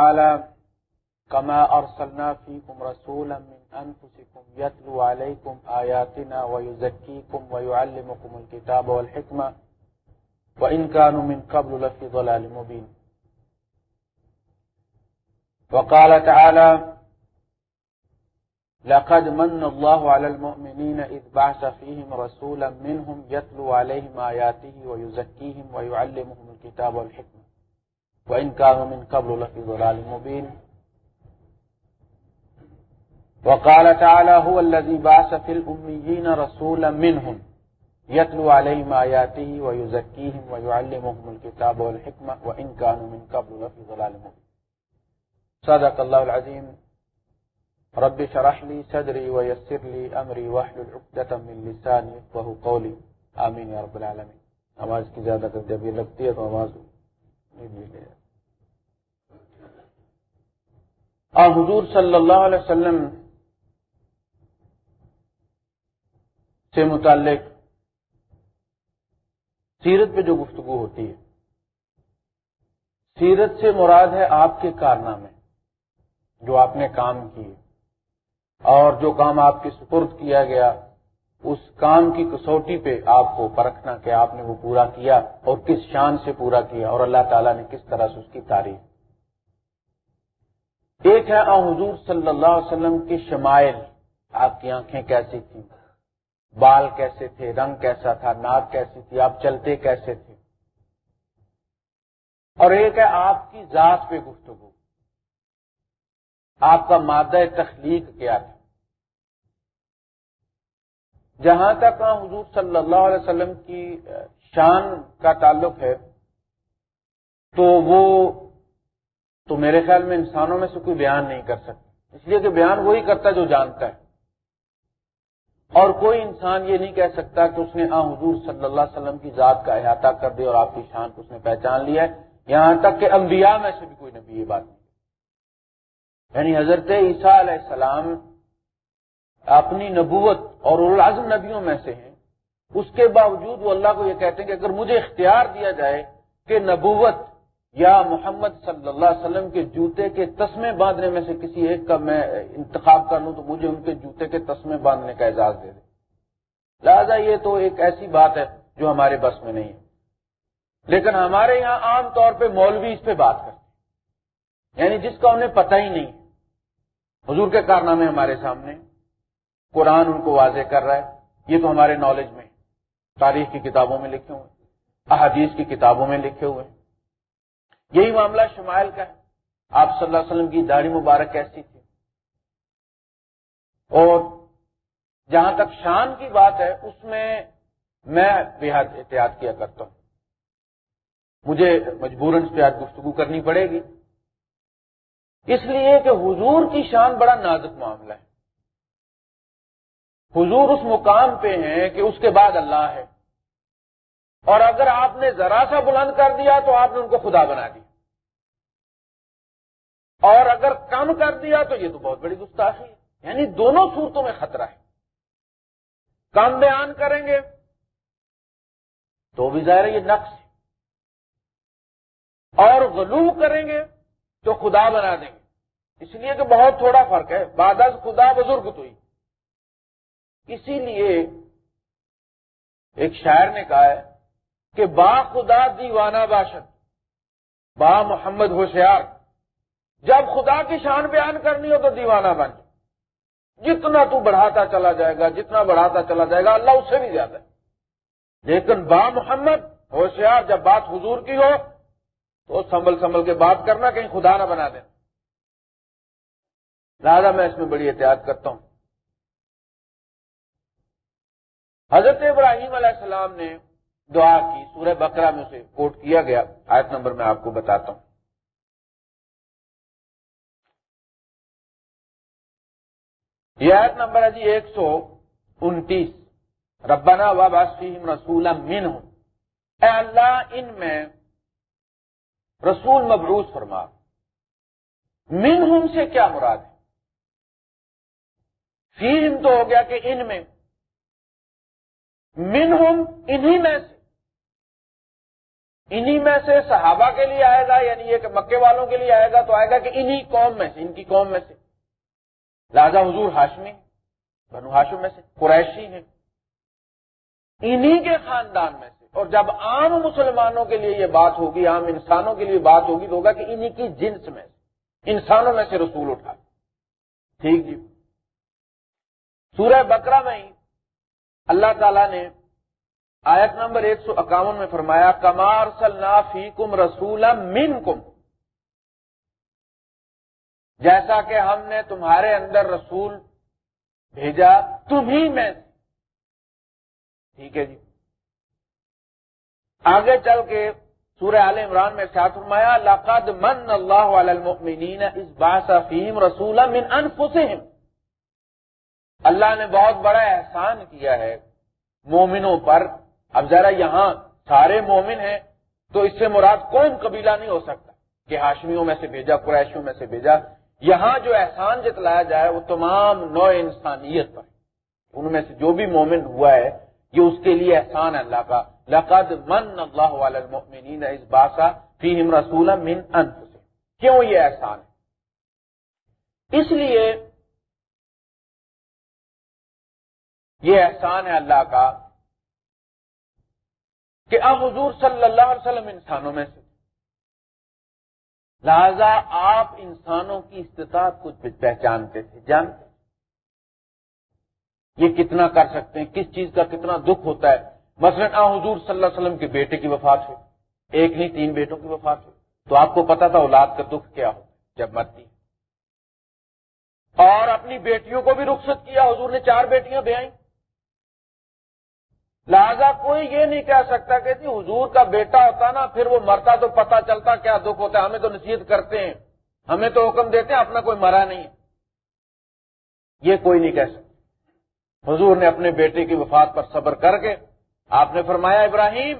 تعالى كما أرسلنا فيكم رسولا من أنفسكم يتلو عليكم آياتنا ويزكيكم ويعلمكم الكتاب والحكمة وإن كانوا من قبل لفي ضلال مبين وقال تعالى لقد من الله على المؤمنين إذ بعث فيهم رسولا منهم يتلو عليهم آياته ويزكيهم ويعلمهم الكتاب والحكمة وإن كانوا من قبل لفي ضلال مبين. وقال تعالى هو الذي بعث في الأميين رسولا منهم يتلو عليهم آياته ويزكيهم ويعلمهم الكتاب والحكمة وإن كانوا من قبل لفي ضلال مبين. صدق الله العظيم. رب شرح لي صدري ويسر لي أمري واحلل عقدة من لساني وهو قولي. آمين يا رب العالمين آواز کی زیادہ کر جب یہ لگتی ہے تو آواز حضور صلی اللہ علیہ وسلم سے متعلق سیرت پہ جو گفتگو ہوتی ہے، سیرت سے مراد ہے آپ کے کارنامے، جو آپ نے کام کیے اور جو کام آپ کے سپرد کیا گیا۔ اس کام کی کسوٹی پہ آپ کو پرکھنا کہ آپ نے وہ پورا کیا اور کس شان سے پورا کیا اور اللہ تعالیٰ نے کس طرح سے اس کی تعریف ایک ہے حضور صلی اللہ علیہ وسلم کی شمائل۔ آپ کی آنکھیں کیسی تھیں؟ بال کیسے تھے؟ رنگ کیسا تھا؟ ناک کیسی تھی؟ آپ چلتے کیسے تھے؟ اور ایک ہے آپ کی ذات پہ گفتگو۔ آپ کا مادہ تخلیق کیا تھا؟ جہاں تک ہاں حضور صلی اللہ علیہ وسلم کی شان کا تعلق ہے، تو وہ تو میرے خیال میں انسانوں میں سے کوئی بیان نہیں کر سکتا۔ اس لیے کہ بیان وہی کرتا جو جانتا ہے۔ اور کوئی انسان یہ نہیں کہہ سکتا کہ اس نے آ حضور صلی اللہ علیہ وسلم کی ذات کا احاطہ کر دیا اور آپ کی شان کو اس نے پہچان لیا ہے۔ یہاں تک کہ انبیاء میں سے بھی کوئی نبی یہ بات نہیں۔ یعنی حضرت عیسیٰ علیہ السلام اپنی نبوت اور العظم نبیوں میں سے ہیں۔ اس کے باوجود وہ اللہ کو یہ کہتے ہیں کہ اگر مجھے اختیار دیا جائے کہ نبوت یا محمد صلی اللہ علیہ وسلم کے جوتے کے تسمے باندھنے میں سے کسی ایک کا میں انتخاب کر لوں تو مجھے ان کے جوتے کے تسمے باندھنے کا اعزاز دے دے لہذا یہ تو ایک ایسی بات ہے جو ہمارے بس میں نہیں ہے۔ لیکن ہمارے یہاں عام طور پہ مولوی اس پہ بات کرتے ہیں۔ یعنی جس کا انہیں پتہ ہی نہیں۔ حضور کے کارنامے ہمارے سامنے۔ قرآن ان کو واضح کر رہا ہے۔ یہ تو ہمارے نالج میں تاریخ کی کتابوں میں لکھے ہوئے احادیث کی کتابوں میں لکھے ہوئے یہی معاملہ شمائل کا ہے۔ آپ صلی اللہ علیہ وسلم کی داڑھی مبارک کیسی تھی۔ اور جہاں تک شان کی بات ہے، اس میں میں بے حد احتیاط کیا کرتا ہوں۔ مجھے مجبوراً پہ آج گفتگو کرنی پڑے گی۔ اس لیے کہ حضور کی شان بڑا نازک معاملہ ہے۔ حضور اس مقام پہ ہیں کہ اس کے بعد اللہ ہے۔ اور اگر آپ نے ذرا سا بلند کر دیا تو آپ نے ان کو خدا بنا دیا۔ اور اگر کم کر دیا تو یہ تو بہت بڑی گستاخی ہے۔ یعنی دونوں صورتوں میں خطرہ ہے۔ کم بیان کریں گے تو بھی ظاہر ہے یہ نقص ہے۔ اور غلو کریں گے تو خدا بنا دیں گے۔ اس لیے کہ بہت تھوڑا فرق ہے۔ بادز خدا بزرگ تو ہی۔ اسی لیے ایک شاعر نے کہا ہے کہ با خدا دیوانہ باشد، با محمد ہوشیار، جب خدا کی شان بیان کرنی ہو تو دیوانہ بن جتنا تو بڑھاتا چلا جائے گا، جتنا بڑھاتا چلا جائے گا، اللہ اس سے بھی زیادہ ہے۔ لیکن با محمد ہوشیار جب بات حضور کی ہو، تو سنبھل سنبھل کے بات کرنا کہیں خدا نہ بنا دینا۔ لہٰذا میں اس میں بڑی احتیاط کرتا ہوں۔ حضرت ابراہیم علیہ السلام نے دعا کی، سورہ بکرا میں اسے کوٹ کیا گیا۔ آیت نمبر میں آپ کو بتاتا ہوں۔ یہ آیت نمبر ہے جی ایک سو انتیس۔ ربنا واسفیم رسول من ہوں اے اللہ، ان میں رسول مبروز فرما۔ من ہم سے کیا مراد ہے؟ فیم تو ہو گیا کہ ان میں من ہم انہی میں سے۔ انہی میں سے صحابہ کے لیے آئے گا یعنی یہ کہ مکے والوں کے لیے آئے گا تو آئے گا کہ انہی قوم میں سے، ان کی قوم میں سے۔ لہذا حضور ہاشمی، بنو ہاشم میں سے، قریشی ہیں۔ انہی کے خاندان میں سے۔ اور جب عام مسلمانوں کے لیے یہ بات ہوگی، عام انسانوں کے لیے بات ہوگی، تو ہوگا کہ انہی کی جنس میں سے، انسانوں میں سے رسول اٹھا۔ ٹھیک جی۔ سورہ بکرا میں ہی اللہ تعالی نے آیت نمبر ایک سو اکاون میں فرمایا کمار فی کم رسول جیسا کہ ہم نے تمہارے اندر رسول بھیجا، تمہیں میں۔ ٹھیک ہے جی۔ آگے چل کے سورہ عال عمران میں ساتھ فرمایا، لقد من اللہ المؤمنین اس باس فیم رسول من انفسہم. اللہ نے بہت بڑا احسان کیا ہے مومنوں پر۔ اب ذرا یہاں سارے مومن ہیں تو اس سے مراد کون قبیلہ نہیں ہو سکتا کہ ہاشمیوں میں سے بھیجا، قریشیوں میں سے بھیجا۔ یہاں جو احسان جتلایا جائے وہ تمام نو انسانیت پر ان میں سے جو بھی مومن ہوا ہے، یہ اس کے لیے احسان ہے۔ اللہ کا لقد من اللہ المؤمنین اس باسا فیہم رسول من انفسهم کیوں یہ احسان ہے؟ اس لیے یہ احسان ہے اللہ کا کہ اب حضور صلی اللہ علیہ وسلم انسانوں میں سے لہذا آپ انسانوں کی استطاعت کو پہچانتے تھے، جانتے یہ کتنا کر سکتے ہیں، کس چیز کا کتنا دکھ ہوتا ہے۔ مثلا آ حضور صلی اللہ علیہ وسلم کے بیٹے کی وفات ہو ایک نہیں، تین بیٹوں کی وفات ہو تو آپ کو پتا تھا اولاد کا دکھ کیا ہو جب مرتی اور اپنی بیٹیوں کو بھی رخصت کیا، حضور نے چار بیٹیاں بیائی لہذا کوئی یہ نہیں کہہ سکتا کہ جی حضور کا بیٹا ہوتا نا، پھر وہ مرتا تو پتا چلتا کیا دکھ ہوتا ہے، ہمیں تو نصیحت کرتے ہیں۔ ہمیں تو حکم دیتے ہیں اپنا کوئی مرا نہیں۔ ہے یہ کوئی نہیں کہہ سکتا۔ حضور نے اپنے بیٹے کی وفات پر صبر کر کے آپ نے فرمایا، ابراہیم،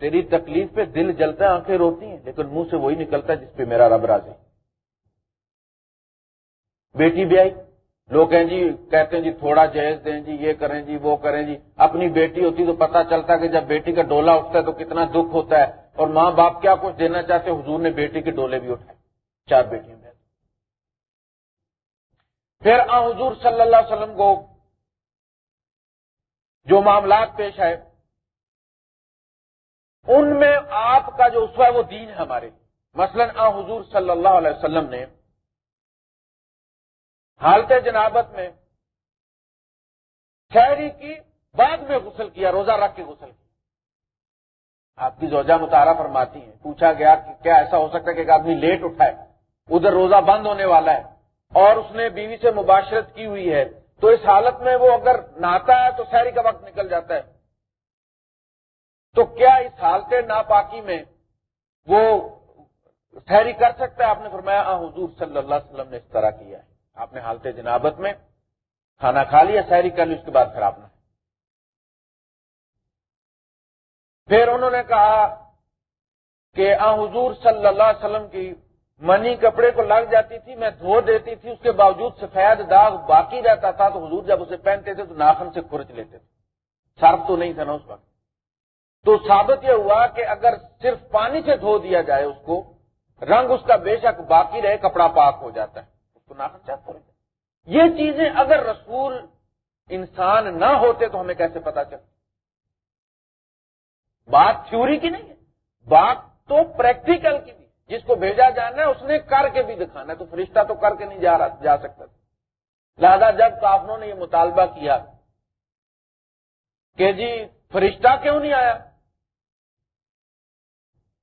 تیری تکلیف پہ دل جلتا ہے، آنکھیں روتی ہیں، لیکن منہ سے وہی نکلتا ہے جس پہ میرا رب راضی بیٹی بھی آئی۔ لوگ کہیں جی کہتے ہیں جی تھوڑا جہیز دیں جی یہ کریں جی وہ کریں جی۔ اپنی بیٹی ہوتی تو پتا چلتا کہ جب بیٹی کا ڈولا اٹھتا ہے تو کتنا دکھ ہوتا ہے۔ اور ماں باپ کیا کچھ دینا چاہتے حضور نے بیٹی کے ڈولے بھی اٹھائے۔ چار بیٹیاں پھر آ حضور صلی اللہ علیہ وسلم کو جو معاملات پیش آئے، ان میں آپ کا جو اسوا ہے وہ دین ہے ہمارے۔ مثلا آ حضور صلی اللہ علیہ وسلم نے حالت جنابت میں شہری کی بعد میں غسل کیا، روزہ رکھ کے غسل کیا۔ آپ کی زوجہ متارا فرماتی ہیں، پوچھا گیا کہ کیا ایسا ہو سکتا ہے کہ ایک آدمی لیٹ اٹھائے ادھر روزہ بند ہونے والا ہے اور اس نے بیوی سے مباشرت کی ہوئی ہے، تو اس حالت میں وہ اگر نہاتا ہے تو شہری کا وقت نکل جاتا ہے۔ تو کیا اس حالت ناپاکی میں وہ شہری کر سکتا ہے؟ آپ نے فرمایا حضور صلی اللہ علیہ وسلم نے اس طرح کیا ہے۔ آپ نے حالت جنابت میں کھانا کھا لیا سحری کر لی، اس کے بعد پھر آپ نے۔ پھر انہوں نے کہا کہ، آ، حضور صلی اللہ علیہ وسلم کی منی کپڑے کو لگ جاتی تھی، میں دھو دیتی تھی، اس کے باوجود سفید داغ باقی رہتا تھا، تو حضور جب اسے پہنتے تھے تو ناخن سے کھرچ لیتے تھے۔ صرف تو نہیں تھا نا اس وقت۔ تو ثابت یہ ہوا کہ اگر صرف پانی سے دھو دیا جائے اس کو، رنگ اس کا بے شک باقی رہے، کپڑا پاک ہو جاتا ہے۔ تو ناخن یہ چیزیں اگر رسول انسان نہ ہوتے تو ہمیں کیسے پتا چلتا بات تھیوری کی نہیں ہے۔ بات تو پریکٹیکل کی بھی۔ جس کو بھیجا جانا ہے، اس نے کر کے بھی دکھانا ہے۔ تو فرشتہ تو کر کے نہیں جا رہا، جا سکتا۔ لہذا جب کافروں نے یہ مطالبہ کیا کہ جی فرشتہ کیوں نہیں آیا؟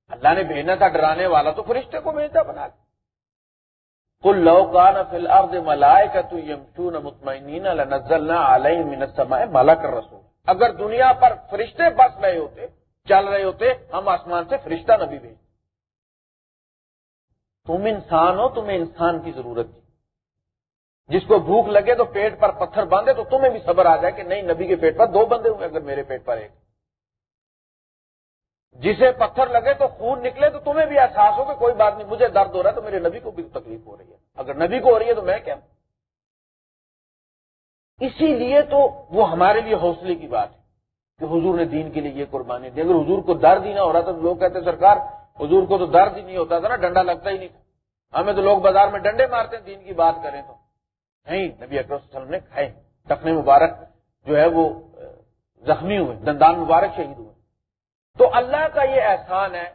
اللہ نے بھیجنا تھا، ڈرانے والا تو فرشتے کو بھیجا بنا کے کل لوکان فل ارد ملائے کا تو یمشون مطمئنین نزل علیہ مالا کر رسول اگر دنیا پر فرشتے بس رہے ہوتے، چل رہے ہوتے، ہم آسمان سے فرشتہ نبی بھیج تم انسان ہو، تمہیں انسان کی ضرورت تھی جس کو بھوک لگے تو پیٹ پر پتھر باندھے تو تمہیں بھی صبر آ جائے کہ نہیں، نبی کے پیٹ پر دو بندے ہوئے اگر میرے پیٹ پر ایک۔ جسے پتھر لگے تو خون نکلے تو تمہیں بھی احساس ہو کہ کوئی بات نہیں، مجھے درد ہو رہا ہے تو میرے نبی کو بھی تکلیف ہو رہی ہے۔ اگر نبی کو ہو رہی ہے تو میں کیا؟ اسی لیے تو وہ ہمارے لیے حوصلے کی بات ہے کہ حضور نے دین کے لیے یہ قربانی دی۔ اگر حضور کو درد ہی نہ ہو رہا تو لوگ کہتے سرکار، حضور کو تو درد ہی نہیں ہوتا تھا نا ڈنڈا لگتا ہی نہیں تھا۔ ہمیں تو لوگ بازار میں ڈنڈے مارتے ہیں، دین کی بات کریں تو۔ نہیں، نبی اکرم صلی اللہ علیہ وسلم نے کھائے۔ ٹکنے مبارک جو ہے وہ زخمی ہوئے، دندان مبارک شہید ہوئے۔ تو اللہ کا یہ احسان ہے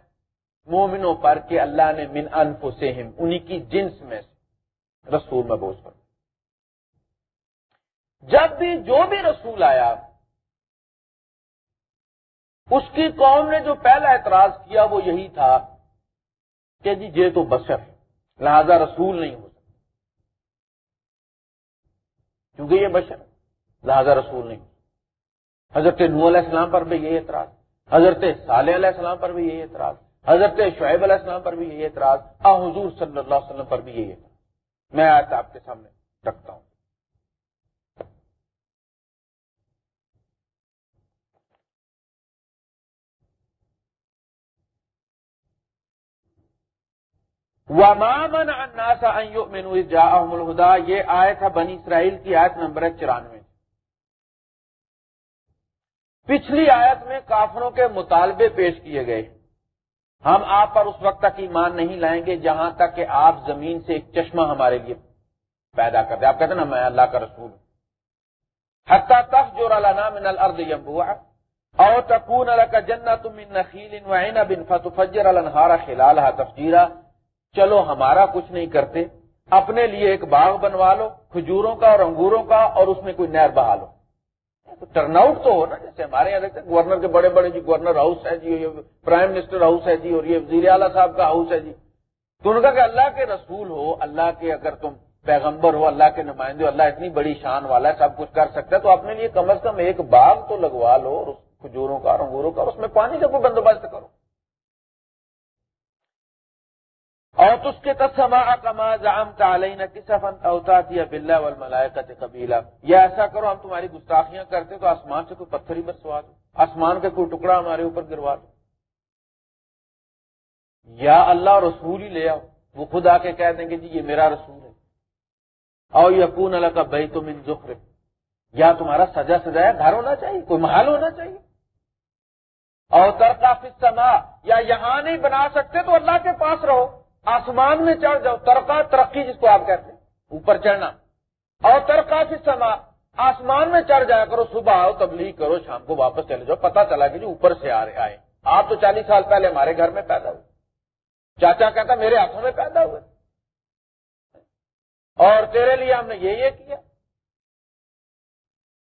مومنوں پر کہ اللہ نے من انفسہم، انہی کی جنس میں سے رسول مبوس کر جب بھی جو بھی رسول آیا، اس کی قوم نے جو پہلا اعتراض کیا وہ یہی تھا کہ جی یہ تو بشر ہے، لہذا رسول نہیں ہو سکتا۔ کیونکہ یہ بشر لہذا رسول نہیں حضرت نو علیہ السلام پر بھی یہی اعتراض۔ حضرت صالح علیہ السلام پر بھی یہی اعتراض، حضرت شعیب علیہ السلام پر بھی یہی اعتراض، آ حضور صلی اللہ علیہ وسلم پر بھی یہی اعتراض۔ میں آج آپ کے سامنے رکھتا ہوں۔ ومامن اناسا مینو جا الہدا یہ آیت ہے بنی اسرائیل کی آیت نمبر ہے چورانوے۔ پچھلی آیت میں کافروں کے مطالبے پیش کیے گئے۔ ہم آپ پر اس وقت تک ایمان نہیں لائیں گے جہاں تک کہ آپ زمین سے ایک چشمہ ہمارے لیے پیدا کر دیں۔ آپ کہتے ہیں نا، میں اللہ کا رسول ہوں۔ حتہ تف جو من الرد یمبوا او تکون کا جنا تم ان نخیل بن فتفجر النہارا خلال تفجیرا۔ چلو، ہمارا کچھ نہیں کرتے۔ اپنے لیے ایک باغ بنوا لو، کھجوروں کا اور انگوروں کا اور اس میں کوئی نہر بہا لو۔ ٹرن آؤٹ تو ہو نا جیسے ہمارے یہاں دیکھتے گورنر کے بڑے بڑے جی گورنر ہاؤس ہے جی یہ پرائم منسٹر ہاؤس ہے جی اور یہ وزیر اعلیٰ صاحب کا ہاؤس ہے جی۔ تو ان کا کہ اللہ کے رسول ہو، اللہ کے اگر تم پیغمبر ہو، اللہ کے نمائندے ہو، اللہ اتنی بڑی شان والا ہے، سب کچھ کر سکتا ہے، تو اپنے لیے کم از کم ایک باغ تو لگوا لو اور کھجوروں کا انگوروں کا اس میں پانی کا کوئی بندوبست کرو۔ اور اس کے تسما کما جام تعلین کسفن اوتاتی بلّہ والملائکت قبیلہ یا ایسا کرو، ہم تمہاری گستاخیاں کرتے تو آسمان سے کوئی پتھر ہی برسوا دو۔ آسمان کا کوئی ٹکڑا ہمارے اوپر گروا دو۔ یا اللہ رسول ہی لے آؤ۔ وہ خود آ کے کہہ دیں گے جی یہ میرا رسول ہے۔ او یقون اللہ کا بھائی تم ان ذخر یا تمہارا سجا سجایا گھر ہونا چاہیے، کوئی محل ہونا چاہیے۔ اور ترقا سما یا یہاں نہیں بنا سکتے تو اللہ کے پاس رہو۔ آسمان میں چڑھ جاؤ ترقا ترقی جس کو آپ کہتے ہیں، اوپر چڑھنا۔ اور ترقا سے سما، آسمان میں چڑھ جایا کرو، صبح آؤ، تبلیغ کرو، شام کو واپس چلے جاؤ پتا چلا کہ جو اوپر سے آ رہے، آئے۔ آپ تو چالیس سال پہلے ہمارے گھر میں پیدا ہوئے۔ چاچا کہتا، میرے ہاتھوں میں پیدا ہوئے۔ اور تیرے لیے ہم نے یہ یہ کیا۔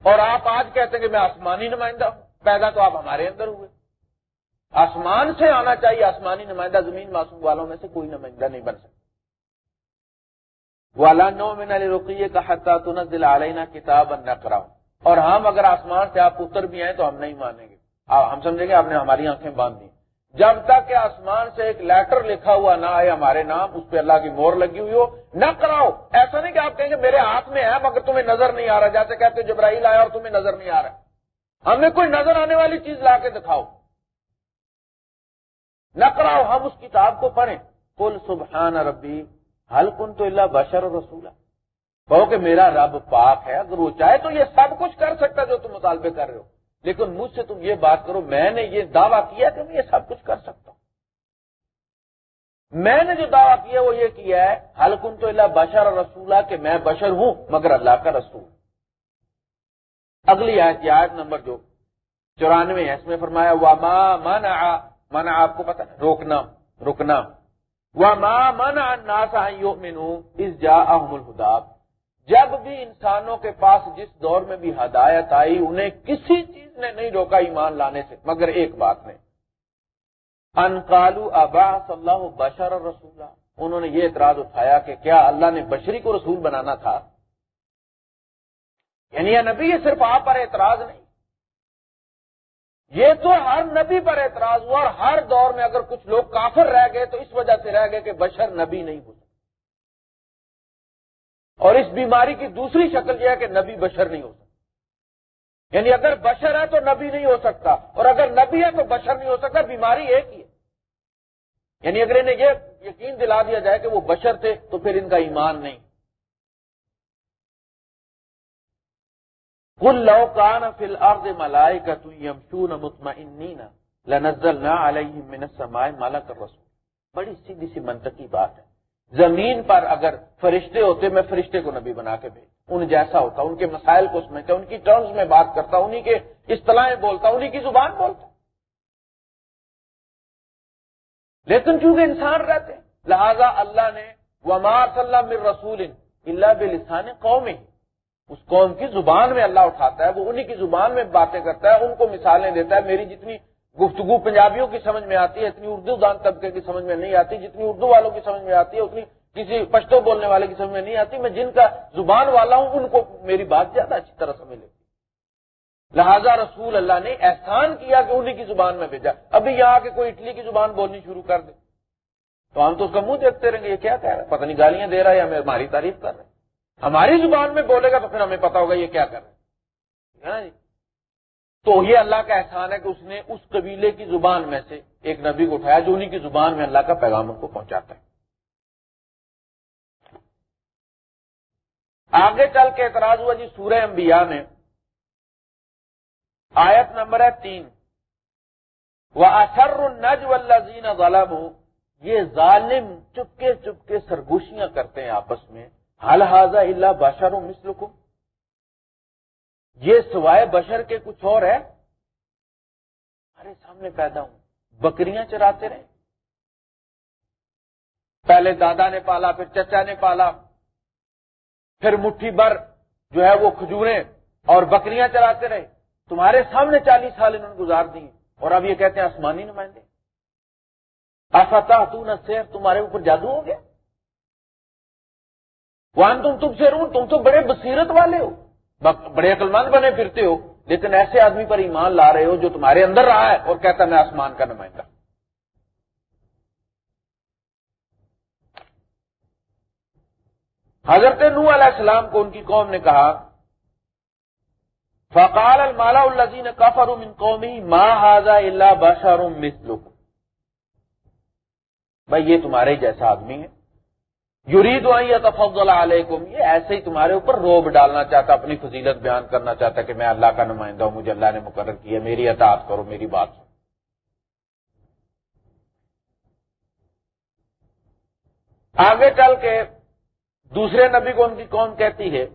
اور آپ آج کہتے ہیں کہ میں آسمانی نمائندہ ہوں، پیدا تو آپ ہمارے اندر ہوئے۔ آسمان سے آنا چاہیے، آسمانی نمائندہ زمین معصوم والوں میں سے کوئی نمائندہ نہیں بن سکتا۔ والا نو من علی رقیے کا حتہ تنزل علینا کتاب نہ کراؤ اور ہم اگر آسمان سے آپ اتر بھی آئیں تو ہم نہیں مانیں گے۔ ہم سمجھیں گے آپ نے ہماری آنکھیں باندھ دی۔ جب تک کہ آسمان سے ایک لیٹر لکھا ہوا نہ آئے ہمارے نام، اس پہ اللہ کی مور لگی ہوئی ہو نہ کراؤ ایسا نہیں کہ آپ کہیں گے، میرے ہاتھ میں ہے مگر تمہیں نظر نہیں آ رہا۔ جیسے کہتے جبراہیل آیا اور تمہیں نظر نہیں آ رہا۔ ہمیں کوئی نظر آنے والی چیز لا کے دکھاؤ۔ نہ کراؤ ہم اس کتاب کو پڑھیں۔ کل سبحان ربی حل کن تو اللہ بشر رسولہ کہو کہ میرا رب پاک ہے، اگر وہ چاہے تو یہ سب کچھ کر سکتا جو تم مطالبے کر رہے ہو۔ لیکن مجھ سے تم یہ بات کرو، میں نے یہ دعویٰ کیا کہ میں یہ سب کچھ کر سکتا ہوں۔ میں نے جو دعویٰ کیا، وہ یہ کیا ہے حلقن تو اللہ بشر اور رسولہ کہ میں بشر ہوں مگر اللہ کا رسول۔ اگلی آیت آیت نمبر جو چورانوے ہے، اس میں فرمایا، وما منع مانا آپ کو پتا روکنا، رکنا۔ وہ ماں مانا ناسا مینو اس جا الہداب جب بھی انسانوں کے پاس جس دور میں بھی ہدایت آئی، انہیں کسی چیز نے نہیں روکا ایمان لانے سے، مگر ایک بات نے انکالو ابا صلی اللہ بشر رسولہ انہوں نے یہ اعتراض اٹھایا کہ کیا اللہ نے بشری کو رسول بنانا تھا؟ یعنی یہ نبی یہ صرف آپ پر اعتراض نہیں؟ یہ تو ہر نبی پر اعتراض ہوا اور ہر دور میں اگر کچھ لوگ کافر رہ گئے تو اس وجہ سے رہ گئے کہ بشر نبی نہیں ہو سکتا۔ اور اس بیماری کی دوسری شکل یہ ہے کہ نبی بشر نہیں ہو سکتا۔ یعنی اگر بشر ہے تو نبی نہیں ہو سکتا، اور اگر نبی ہے تو بشر نہیں ہو سکتا، بیماری ایک ہی ہے۔ یعنی اگر انہیں یہ یقین دلا دیا جائے کہ وہ بشر تھے تو پھر ان کا ایمان نہیں۔ کل لو کان فل ارد ملائے کا تمشون مطمئنین لنزل نہ علیہ من السماء مالا کر رسول بڑی سیدھی سی منطقی بات ہے۔ زمین پر اگر فرشتے ہوتے، میں فرشتے کو نبی بنا کے بھیج ان جیسا ہوتا، ان کے مسائل کو سمجھتا ان کی ٹرمز میں بات کرتا انہی کے اصطلاحیں بولتا انہی کی زبان بولتا لیکن چونکہ انسان رہتے، لہذا اللہ نے ومار صلی اللہ رسول اللہ بلسان قوم ہی اس قوم کی زبان میں اللہ اٹھاتا ہے، وہ انہی کی زبان میں باتیں کرتا ہے، ان کو مثالیں دیتا ہے۔ میری جتنی گفتگو پنجابیوں کی سمجھ میں آتی ہے، اتنی اردو دان طبقے کی سمجھ میں نہیں آتی، جتنی اردو والوں کی سمجھ میں آتی ہے، اتنی کسی پشتو بولنے والے کی سمجھ میں نہیں آتی۔ میں جن کا زبان والا ہوں، ان کو میری بات زیادہ اچھی طرح سمجھ لیتی لہذا رسول اللہ نے احسان کیا کہ انہیں کی زبان میں بھیجا۔ ابھی یہاں کے کوئی اٹلی کی زبان بولنی شروع کر دے۔ تو ہم تو اس کا منہ دیکھتے رہیں گے، یہ کیا کہہ رہا ہے؟ پتہ نہیں گالیاں دے رہا ہے یا ہماری تعریف کر رہے ہیں ہماری زبان میں بولے گا تو پھر ہمیں پتا ہوگا یہ کیا کر رہا ہے جی؟ تو یہ اللہ کا احسان ہے کہ اس نے اس قبیلے کی زبان میں سے ایک نبی کو اٹھایا جو انہیں کی زبان میں اللہ کا پیغام ان کو پہنچاتا ہے۔ آگے چل کے اعتراض ہوا جی سورہ انبیاء میں آیت نمبر ہے تین۔ وہ اشر النج والذین ظلموا۔ یہ ظالم چپکے چپکے سرگوشیاں کرتے ہیں آپس میں۔ حل اللہ بشر مثلکم یہ سوائے بشر کے کچھ اور ہے؟ ارے سامنے پیدا ہوں۔ بکریاں چراتے رہے۔ پہلے دادا نے پالا، پھر چچا نے پالا، پھر مٹھی بر جو ہے وہ کھجوریں اور بکریاں چلاتے رہے۔ تمہارے سامنے چالیس سال انہوں نے گزار دی اور اب یہ کہتے ہیں آسمانی نمائندے۔ آفاتا تو نہ سیر تمہارے اوپر جادو ہو گیا؟ وہاں تم تم سے رون، تم تو بڑے بصیرت والے ہو۔ بڑے عقل مند بنے پھرتے ہو، لیکن ایسے آدمی پر ایمان لا رہے ہو جو تمہارے اندر رہا ہے اور کہتا میں آسمان کا نمائندہ۔ حضرت نو علیہ السلام کو ان کی قوم نے کہا، فقال المالا الزین کفر من قومی ما حاضا اللہ بشر مثلکم بھائی، یہ تمہارے جیسا آدمی ہے۔ یرید تفضل علیکم، یہ ایسے ہی تمہارے اوپر روب ڈالنا چاہتا، اپنی فضیلت بیان کرنا چاہتا کہ میں اللہ کا نمائندہ ہوں، مجھے اللہ نے مقرر کیا میری اطاعت کرو، میری بات سنو۔ آگے چل کے دوسرے نبی کو ان کی قوم کہتی ہے،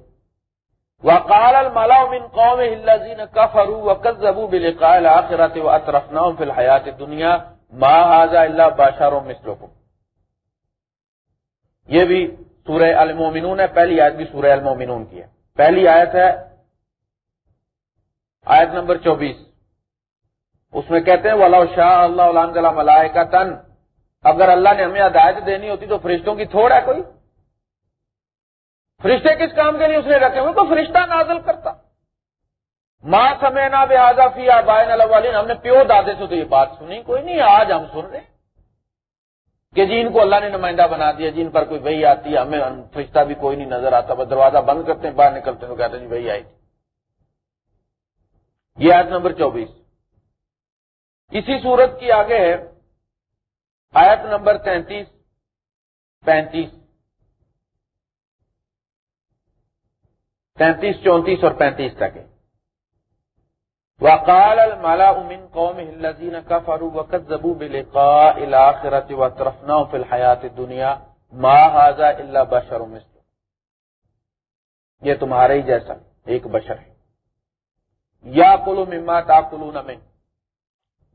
وقال الملا من قوم الذين كفروا وكذبوا بلقاء الاخره واطرفناهم في الحياه الدنيا، ما هذا الا بشر مثلكم۔ یہ بھی سورہ المومنون ہے، پہلی آیت بھی سورہ المومنون کی ہے۔ پہلی آیت ہے، آیت نمبر چوبیس۔ اس میں کہتے ہیں ولا شاہ اللہ علام ملائے کا تن اگر اللہ نے ہمیں ہدایت دینی ہوتی تو فرشتوں کی تھوڑ ہے کوئی۔ فرشتے کس کام کے لیے اس نے رکھے ہوئے؟ تو فرشتہ نازل کرتا۔ ماں سمے نہ بے فی آبائن والین ہم نے پیو دادے سے تو یہ بات سنی، کوئی نہیں، آج ہم سن رہے ہیں۔ کہ جی ان کو اللہ نے نمائندہ بنا دیا جی جن پر کوئی وہی آتی ہے ہمیں فرشتہ بھی کوئی نہیں نظر آتا بس دروازہ بند کرتے ہیں، باہر نکلتے ہیں تو کہتے ہیں جی وہی آئی تھی۔ یہ آیت نمبر چوبیس۔ اسی صورت کی آگے ہے، آیت نمبر تینتیس، پینتیس۔ تینتیس، چونتیس اور پینتیس تک ہے۔ وقال الملا من قوم الذين كفروا وكذبوا بلقاء الاخره وترفناهم في الحياه الدنيا ما هذا الا بشر مثل یہ تمہارے ہی جیسا ایک بشر ہے۔ یا کلو مما تاکلون من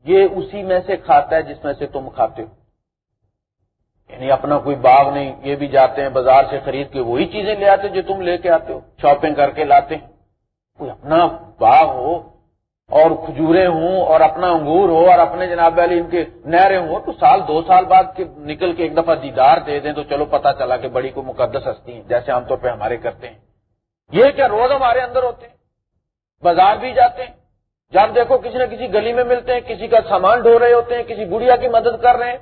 یہ اسی میں سے کھاتا ہے جس میں سے تم کھاتے ہو۔ یعنی اپنا کوئی باغ نہیں، یہ بھی جاتے ہیں بازار سے خرید کے، وہی چیزیں لے آتے جو تم لے کے آتے ہو، شاپنگ کر کے لاتے ہیں۔ کوئی اپنا باغ ہو اور کھجورے ہوں اور اپنا انگور ہو اور اپنے جناب والی ان کے نہریں ہوں تو سال دو سال بعد نکل کے ایک دفعہ دیدار دے دیں تو چلو پتا چلا کہ بڑی کو مقدس ہستی ہیں، جیسے عام طور پہ ہمارے کرتے ہیں۔ یہ کیا روز ہمارے اندر ہوتے ہیں؟ بازار بھی جاتے ہیں۔ جب دیکھو کسی نہ کسی گلی میں ملتے ہیں، کسی کا سامان ڈھو رہے ہوتے ہیں، کسی بڑھیا کی مدد کر رہے ہیں،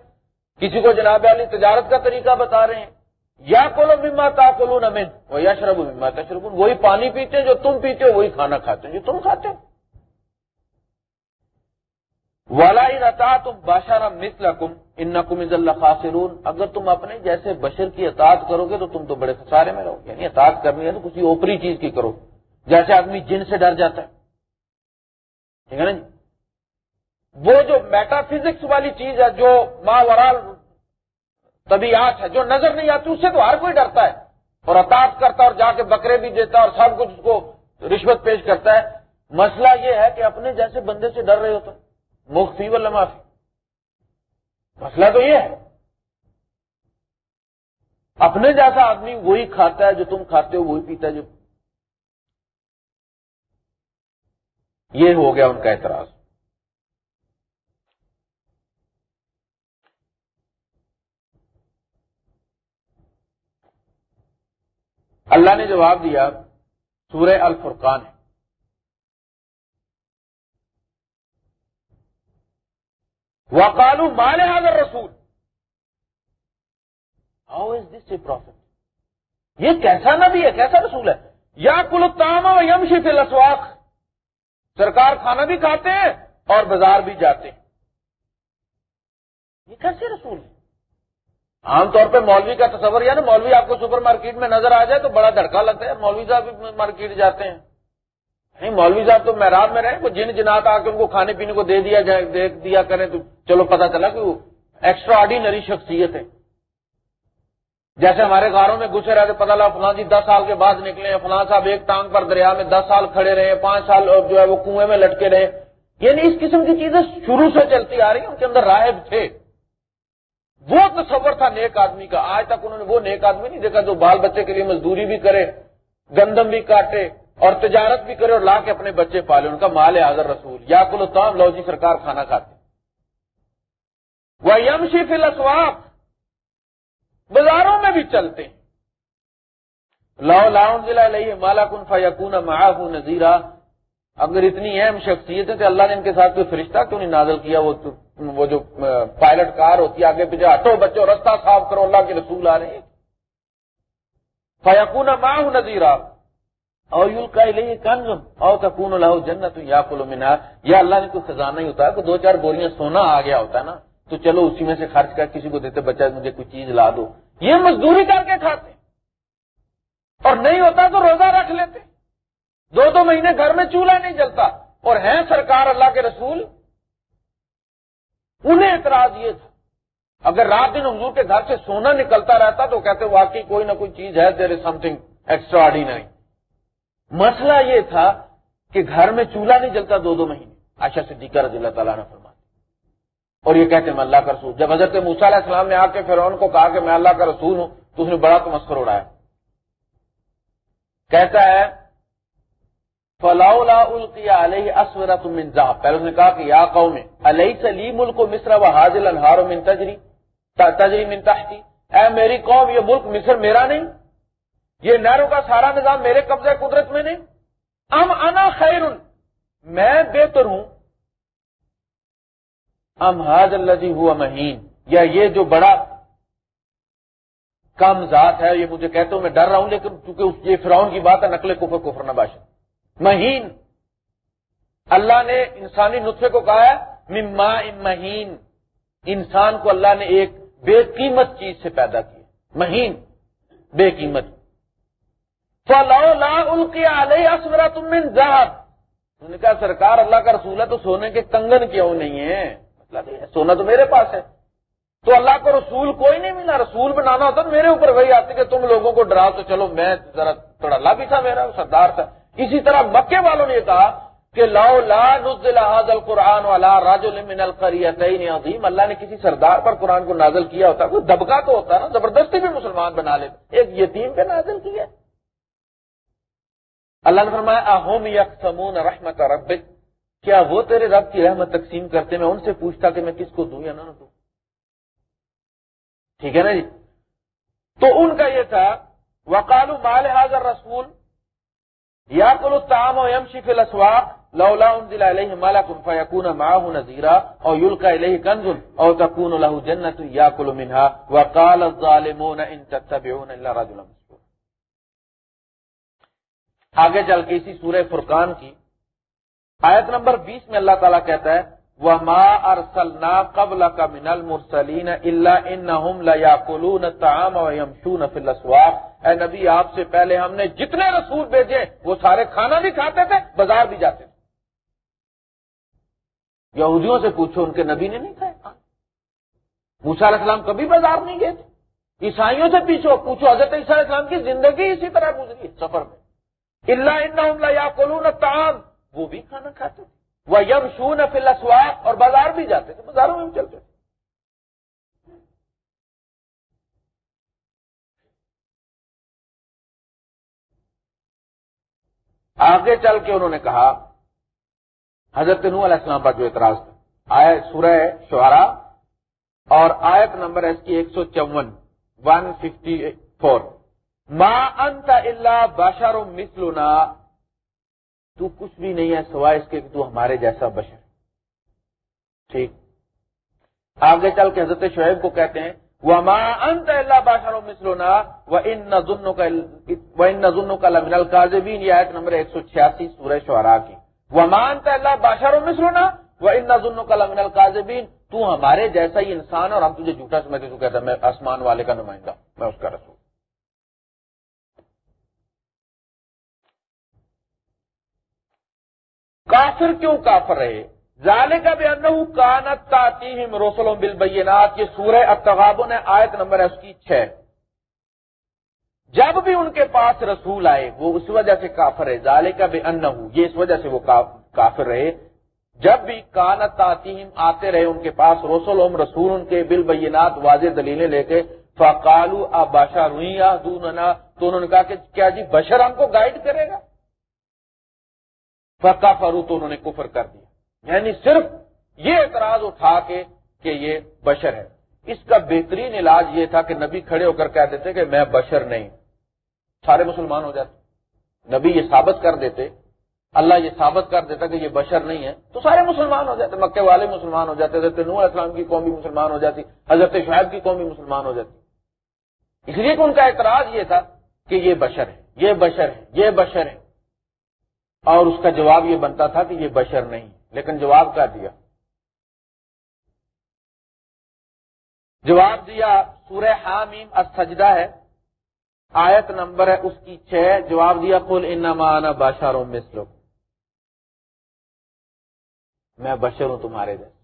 کسی کو جناب علی تجارت کا طریقہ بتا رہے ہیں۔ یا کولو مما تا کولو نمین وہ یا شرب مما تشربون، وہی پانی پیتے ہیں جو تم پیتے ہو، وہی کھانا کھاتے ہیں، جو تم کھاتے ہو۔ والا اطاع تم بادشاہ مثل کم ان نقم اللہ خاصرون اگر تم اپنے جیسے بشر کی اطاعت کرو گے تو تم تو بڑے خسارے میں رہو۔ یعنی اطاعت کرنی ہے تو کسی اوپری چیز کی کرو۔ جیسے آدمی جن سے ڈر جاتا ہے۔ ٹھیک ہے نا جی؟ وہ جو میٹا فزکس والی چیز ہے، جو ماورال طبیعت ہے، جو نظر نہیں آتی، اس سے تو ہر کوئی ڈرتا ہے۔ اور اطاف کرتا اور جا کے بکرے بھی دیتا اور سب کچھ اس کو رشوت پیش کرتا ہے۔ مسئلہ یہ ہے کہ اپنے جیسے بندے سے ڈر رہے ہوتے مفتی و لمافی مسئلہ تو یہ ہے۔ اپنے جیسا آدمی وہی کھاتا ہے جو تم کھاتے ہو، وہی پیتا ہے جو۔ یہ ہو گیا ان کا اعتراض۔ اللہ نے جواب دیا، سورہ الفرقان ہے۔ وقالو مال حاضر رسول how is this a profit یہ کیسا نبی ہے؟ کیسا رسول ہے؟ یا کل تام یم شیف الاسواق۔ سرکار کھانا بھی کھاتے ہیں اور بازار بھی جاتے ہیں۔ یہ کیسے رسول ہے؟ عام طور پہ مولوی کا تصور یا نا مولوی آپ کو سپر مارکیٹ میں نظر آ جائے تو بڑا دھڑکا لگتا ہے۔ مولوی صاحب بھی مارکیٹ جاتے ہیں۔ نہیں، مولوی صاحب تو محراب میں رہے، وہ جن جنات آ کے ان کو کھانے پینے کو دے دیا جائے، دے دیا کریں تو چلو پتا چلا کہ وہ ایکسٹرا آرڈینری شخصیت ہے۔ جیسے ہمارے گھروں میں گھسے رہتے، پتا لگا فلاں جی دس سال کے بعد نکلے ہیں، فلاں صاحب ایک ٹانگ پر دریا میں دس سال کھڑے رہے، پانچ سال جو ہے وہ کنویں میں لٹکے رہے۔ یعنی اس قسم کی چیزیں شروع سے چلتی آ رہی ہیں، ان کے اندر راہب تھے۔ وہ تصور تھا نیک آدمی کا۔ آج تک انہوں نے وہ نیک آدمی نہیں دیکھا جو بال بچے کے لیے مزدوری بھی کرے، گندم بھی کاٹے اور تجارت بھی کرے اور لا کے اپنے بچے پالے، ان کا مال ہے حضر رسول۔ یا کلو تام لو جی سرکار کھانا کھاتے وہ یم شیف الاسواق بازاروں میں بھی چلتے ہیں۔ لو لاؤن ضلع لئی مالا کن فیقون معاف نذیرہ اگر اتنی اہم شخصیت ہے تو اللہ نے ان کے ساتھ کوئی فرشتہ کیوں نہیں نازل کیا؟ وہ وہ جو پائلٹ کار ہوتی ہے، آگے پیچھے ہٹو بچوں، رستہ صاف کرو، اللہ کے رسول آ رہے ہیں۔ فیقون ماہ نذیرہ او یول کا کنز او تکون اللہ جنت یا کلو مینار یا اللہ نے کوئی خزانہ ہی ہوتا ہے کہ دو چار بوریاں سونا آ گیا ہوتا ہے نا۔ تو چلو اسی میں سے خرچ کر کسی کو دیتے بچہ مجھے کوئی چیز لا دو۔ یہ مزدوری کر کے کھاتے۔ اور نہیں ہوتا تو روزہ رکھ لیتے۔ دو دو مہینے گھر میں چولہا نہیں جلتا۔ اور ہیں سرکار اللہ کے رسول؟ انہیں اعتراض یہ تھا۔ اگر رات دن حضور کے گھر سے سونا نکلتا رہتا تو کہتے واقعی کوئی نہ کوئی چیز ہے there is something extraordinary مسئلہ یہ تھا کہ گھر میں چولہا نہیں جلتا دو دو مہینے۔ آشا صدیقہ رضی اللہ تعالیٰ نے اور یہ کہتے ہیں، میں اللہ کا رسول جب حضرت موسا علیہ السلام نے آ کے فرعون کو کہا کہ میں اللہ کا رسول ہوں، تو اس نے بڑا تو مسکر اڑایا۔ کہتا ہے فلاح القیا علیہ اسورت من ذہب پہلے اس نے کہا کہ یا قوم علیہ سلی ملک مصر و حاضل انہار من تجری تجری من تحتی۔ اے میری قوم، یہ ملک مصر میرا نہیں، یہ نہروں کا سارا نظام میرے قبضے قدرت میں نہیں۔ ام انا خیر میں بہتر ہوں ام حاض اللہ ہوا مہین یا یہ جو بڑا کم ذات ہے، یہ مجھے کہتے ہوں میں ڈر رہا ہوں، لیکن چونکہ یہ فراؤن کی بات ہے، نقل کفر کفر نباشن مہین. اللہ نے انسانی نطفے کو کہا ہے مما مہین. انسان کو اللہ نے ایک بے قیمت چیز سے پیدا کیا مہین. بے قیمت. تم نے کہا، سرکار، اللہ کا رسول ہے تو سونے کے کنگن کیوں نہیں ہے مطلب سونا تو میرے پاس ہے۔ تو اللہ کو رسول کوئی نہیں ملا، رسول بنانا ہوتا تو میرے اوپر وہی آتی کہ تم لوگوں کو ڈرا تو چلو میں ذرا تھوڑا اللہ بھی تھا میرا، سردار تھا۔ اسی طرح مکے والوں نے کہا کہ لاؤ لا نزل هذا القرآن والا راج من القريتين عظیم۔ اللہ نے کسی سردار پر قرآن کو نازل کیا ہوتا، کوئی دبکا تو ہوتا نا، زبردستی بھی مسلمان بنا لیتے۔ ایک یتیم پہ نازل کیا۔ اللہ نے فرمایا، اہم یکسمون رحمت ربک؟ کیا وہ تیرے رب کی رحمت تقسیم کرتے میں ان سے پوچھتا کہ میں کس کو دوں یا نہ دوں؟ ٹھیک ہے نا جی؟ تو ان کا یہ تھا وکالو مال حاضر رسول یا کلو تام و یم شیف الاسواق لولا انزل علیہ مالا کن فیکون معاہ نذیرا او یلقا الیہ کنزن او تکون له جنت یاکل منها، وقال الظالمون ان تتبعون الا رجلا مسکور آگے چل کے اسی سورہ فرقان کی آیت نمبر بیس میں اللہ تعالیٰ کہتا ہے، وما ارسلنا قبلك من المرسلين الا انهم لا ياكلون الطعام ويمشون في الاسواق اے نبی، آپ سے پہلے ہم نے جتنے رسول بھیجے، وہ سارے کھانا بھی کھاتے تھے، بازار بھی جاتے تھے۔ یہودیوں سے پوچھو، ان کے نبی نے نہیں کھائے؟ موسا علیہ السلام کبھی بازار نہیں گئے تھے۔ عیسائیوں سے پیچھو پوچھو حضرت عیسیٰ علیہ السلام کی زندگی اسی طرح گزری سفر میں۔ اللہ اللہ یا کلون تام وہ بھی کھانا کھاتے تھے وہ یم شون فل اور بازار بھی جاتے تھے بازاروں میں بھی چلتے تھے آگے چل کے انہوں نے کہا حضرت نو علیہ السلام پر جو اعتراض تھا آئے سورہ شعرا اور آیت نمبر اس کی ایک سو چون ون ففٹی فور ماں انت اللہ بشر مسلنا تو کچھ بھی نہیں ہے سوائے اس کے کہ تو ہمارے جیسا بشر۔ ٹھیک۔ آگے چل کے حضرت شعیب کو کہتے ہیں وہ ماں انت اللہ بادشاہ مسلونا و ان نظنوں کا لمن القاضبین یہ آیت نمبر ایک سو چھیاسی سورہ شعرا کی۔ وہ ماں انت اللہ بادشاہ مسلونا و ان نظنوں کا لمن القاضبین تو ہمارے جیسا ہی انسان اور ہم تجھے جھوٹا سمجھتے تو کہتا میں آسمان والے کا نمائندہ، میں اس کا رسول۔ کافر کیوں کافر رہے؟ ظالے کا بھی ان کانت تاتیم روسلوں بل بینات یہ سورہ اتغابن ہے، آیت نمبر ہے اس کی چھ۔ جب بھی ان کے پاس رسول آئے، وہ اس وجہ سے کافر ہے ظالے کا بھی ان یہ اس وجہ سے وہ کافر رہے۔ جب بھی کانت تعتیم آتے رہے، ان کے پاس رسول رسول ان کے بل بینات واضح دلیلیں لے کے فقالو اب روئیا دوننا، تو انہوں نے کہا کہ کیا جی بشر ہم کو گائیڈ کرے گا؟ فقا فرو تو انہوں نے کفر کر دیا۔ یعنی صرف یہ اعتراض اٹھا کے کہ یہ بشر ہے۔ اس کا بہترین علاج یہ تھا کہ نبی کھڑے ہو کر کہہ دیتے کہ میں بشر نہیں۔ سارے مسلمان ہو جاتے۔ نبی یہ ثابت کر دیتے۔ اللہ یہ ثابت کر دیتا کہ یہ بشر نہیں ہے۔ تو سارے مسلمان ہو جاتے۔ مکے والے مسلمان ہو جاتے۔ حضرت نور اسلام کی قوم بھی مسلمان ہو جاتی۔ حضرت شعیب کی قوم بھی مسلمان ہو جاتی۔ اس لیے کہ ان کا اعتراض یہ تھا کہ یہ بشر ہے۔ یہ بشر ہے۔ یہ بشر ہے۔ اور اس کا جواب یہ بنتا تھا کہ یہ بشر نہیں، لیکن جواب کیا دیا؟ جواب دیا، سورہ حامیم السجدہ ہے، آیت نمبر ہے، اس کی چھ جواب دیا کل ان باشاروں مسلو میں بشر ہوں تمہارے جیسے۔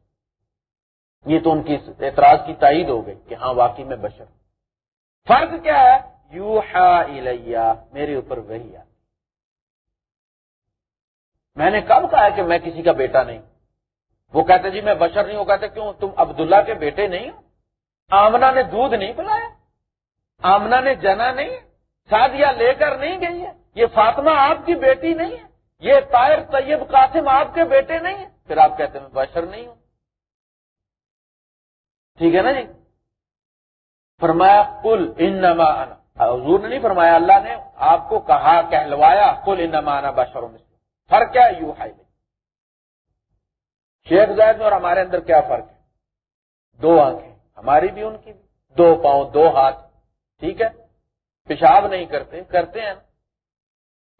یہ تو ان کی اعتراض کی تائید ہو گئی کہ ہاں واقعی میں بشر ہوں۔ فرق کیا ہے؟ یو ہا میرے اوپر وہی آ میں نے کب کہا کہ میں کسی کا بیٹا نہیں؟ وہ کہتے جی میں بشر نہیں، وہ کہتے کیوں؟ تم عبداللہ کے بیٹے نہیں ہو؟ آمنا نے دودھ نہیں پلایا؟ آمنا نے جنا نہیں؟ شادیاں لے کر نہیں گئی ہے یہ فاطمہ آپ کی بیٹی نہیں ہے؟ یہ طائر طیب قاسم آپ کے بیٹے نہیں ہیں؟ پھر آپ کہتے میں بشر نہیں ہوں۔ ٹھیک ہے نا جی؟ فرمایا کل انما حضور نے نہیں فرمایا، اللہ نے آپ کو کہا، کہلوایا کل انما انا بشروں میں فرق کیا ہے؟ یو ہائی میں شیخ زید میں اور ہمارے اندر کیا فرق ہے؟ دو آنکھیں۔ ہماری بھی ان کی بھی۔ دو پاؤں، دو ہاتھ۔ ٹھیک ہے؟ پیشاب نہیں کرتے۔ کرتے ہیں نا۔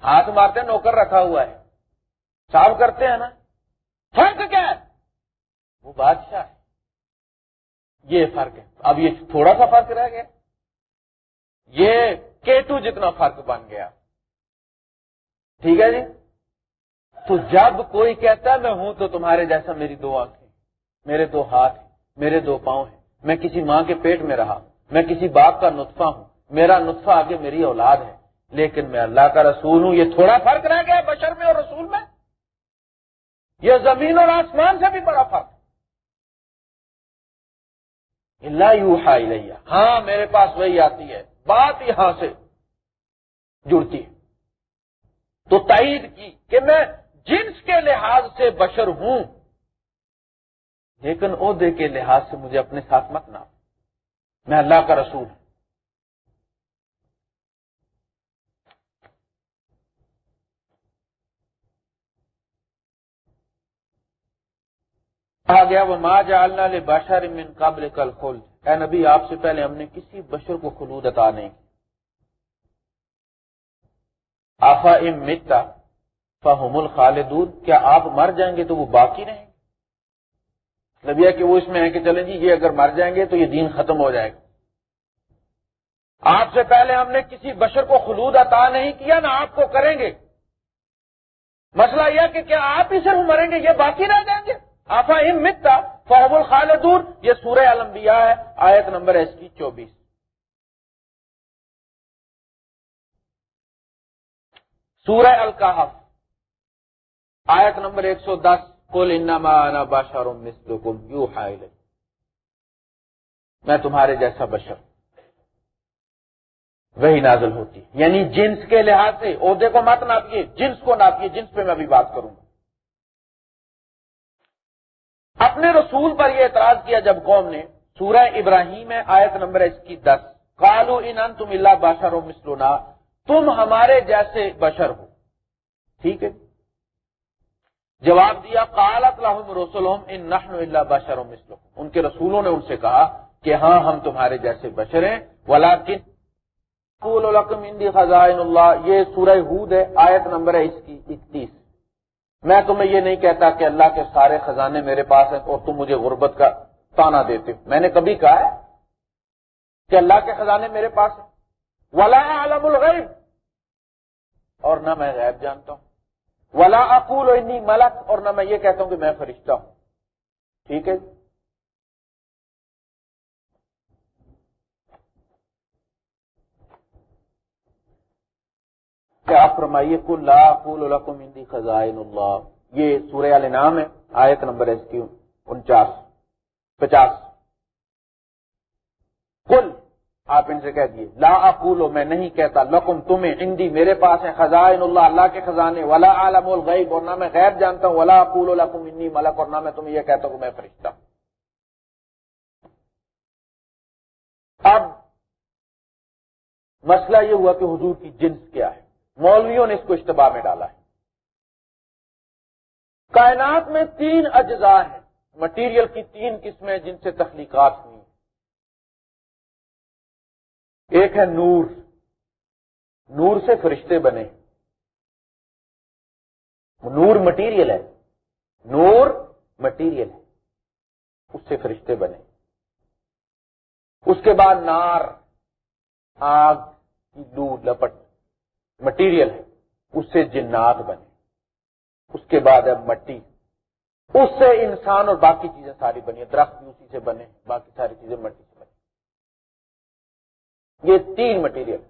ہاتھ مارتے نوکر رکھا ہوا ہے۔ صاف کرتے ہیں نا۔ فرق کیا ہے؟ وہ بادشاہ ہے۔ یہ فرق ہے۔ اب یہ تھوڑا سا فرق رہ گیا۔ یہ کیٹو جتنا فرق بن گیا۔ ٹھیک ہے جی؟ تو جب کوئی کہتا ہے، میں ہوں تو تمہارے جیسا میری دو آنکھیں میرے دو ہاتھ میرے دو پاؤں ہیں، میں کسی ماں کے پیٹ میں رہا میں کسی باپ کا نطفہ ہوں، میرا نطفہ آگے میری اولاد ہے، لیکن میں اللہ کا رسول ہوں. یہ تھوڑا فرق رہ گیا بشر میں اور رسول میں؟ یہ زمین اور آسمان سے بھی بڑا فرق اللہ یو ہائی ہاں میرے پاس وہی آتی ہے، بات یہاں سے جڑتی ہے۔ تو تائید کی کہ میں جنس کے لحاظ سے بشر ہوں، لیکن عہدے کے لحاظ سے مجھے اپنے ساتھ مت نہ میں اللہ کا رسول ہوں۔ کہا گیا وہ ماں جالنا لے بادشاہ من قابل کل کھول اے نبی، آپ سے پہلے ہم نے کسی بشر کو خلود عطا نہیں آفا ام متا فہم الخالدود کیا آپ مر جائیں گے تو وہ باقی رہیں؟ مطلب گے نبیا کہ وہ اس میں ہے کہ چلیں جی یہ اگر مر جائیں گے تو یہ دین ختم ہو جائے گا۔ آپ سے پہلے ہم نے کسی بشر کو خلود عطا نہیں کیا، نہ آپ کو کریں گے۔ مسئلہ یہ کہ کیا آپ ہی صرف مریں گے، یہ باقی رہ جائیں گے۔ آفا ام متا فہم الخالدور یہ سورہ الانبیاء ہے، آیت نمبر ایس کی چوبیس۔ سورہ الکحف آیت نمبر ایک سو دس کل انما باشر مسلکم یو میں تمہارے جیسا بشر وہی نازل ہوتی۔ یعنی جنس کے لحاظ سے عہدے کو مت ناپیے، جنس کو ناپیے، جنس پہ میں ابھی بات کروں گا۔ اپنے رسول پر یہ اعتراض کیا جب قوم نے، سورہ ابراہیم ہے، آیت نمبر اس کی دس۔ کالو ان تم اللہ باشر و مسلونا تم ہمارے جیسے بشر ہو۔ ٹھیک ہے؟ جواب دیا کالت لحم رسول ان نحن اللہ باشر و مسلم ان کے رسولوں نے ان سے کہا کہ ہاں ہم تمہارے جیسے بشر ہیں ولاکن خزائن اللہ۔ یہ سورہ ہود ہے، آیت نمبر ہے اس کی اکتیس۔ میں تمہیں یہ نہیں کہتا کہ اللہ کے سارے خزانے میرے پاس ہیں اور تم مجھے غربت کا تانا دیتے ہو۔ میں نے کبھی کہا ہے کہ اللہ کے خزانے میرے پاس ہیں۔ ولا عالم الغیب اور نہ میں غیب جانتا ہوں۔ ولا اقول انی ملک اور نہ میں یہ کہتا ہوں کہ میں فرشتہ ہوں۔ ٹھیک ہے؟ کیا فرمائیے کل لا قول لکم اندی خزائن اللہ یہ سورہ الانعام ہے، آیت نمبر اس کی انچاس، پچاس۔ کل آپ ان سے کہہ دیے لا اقول میں نہیں کہتا، لکم تمہیں ہندی میرے پاس ہے خزائن اللہ اللہ کے خزانے، ولا عالم الغیب، اور نہ میں غیر جانتا ہوں، ولا اقول لکم انی ملک، اور نہ میں تمہیں یہ کہتا ہوں کہ میں فرشتہ ہوں۔ اب مسئلہ یہ ہوا کہ حضور کی جنس کیا ہے۔ مولویوں نے اس کو اشتباہ میں ڈالا ہے۔ کائنات میں تین اجزاء ہیں۔ مٹیریل کی تین قسمیں جن سے تخلیقات ہوئی۔ ایک ہے نور۔ نور سے فرشتے بنے۔ نور مٹیریل ہے۔ نور مٹیریل ہے۔ اس سے فرشتے بنے۔ اس کے بعد نار، آگ کی دودھ، لپٹ مٹیریل ہے۔ اس سے جنات بنے۔ اس کے بعد ہے مٹی۔ اس سے انسان اور باقی چیزیں ساری بنی درخت بھی اسی سے بنے، باقی ساری چیزیں مٹی سے یہ تین مٹیریل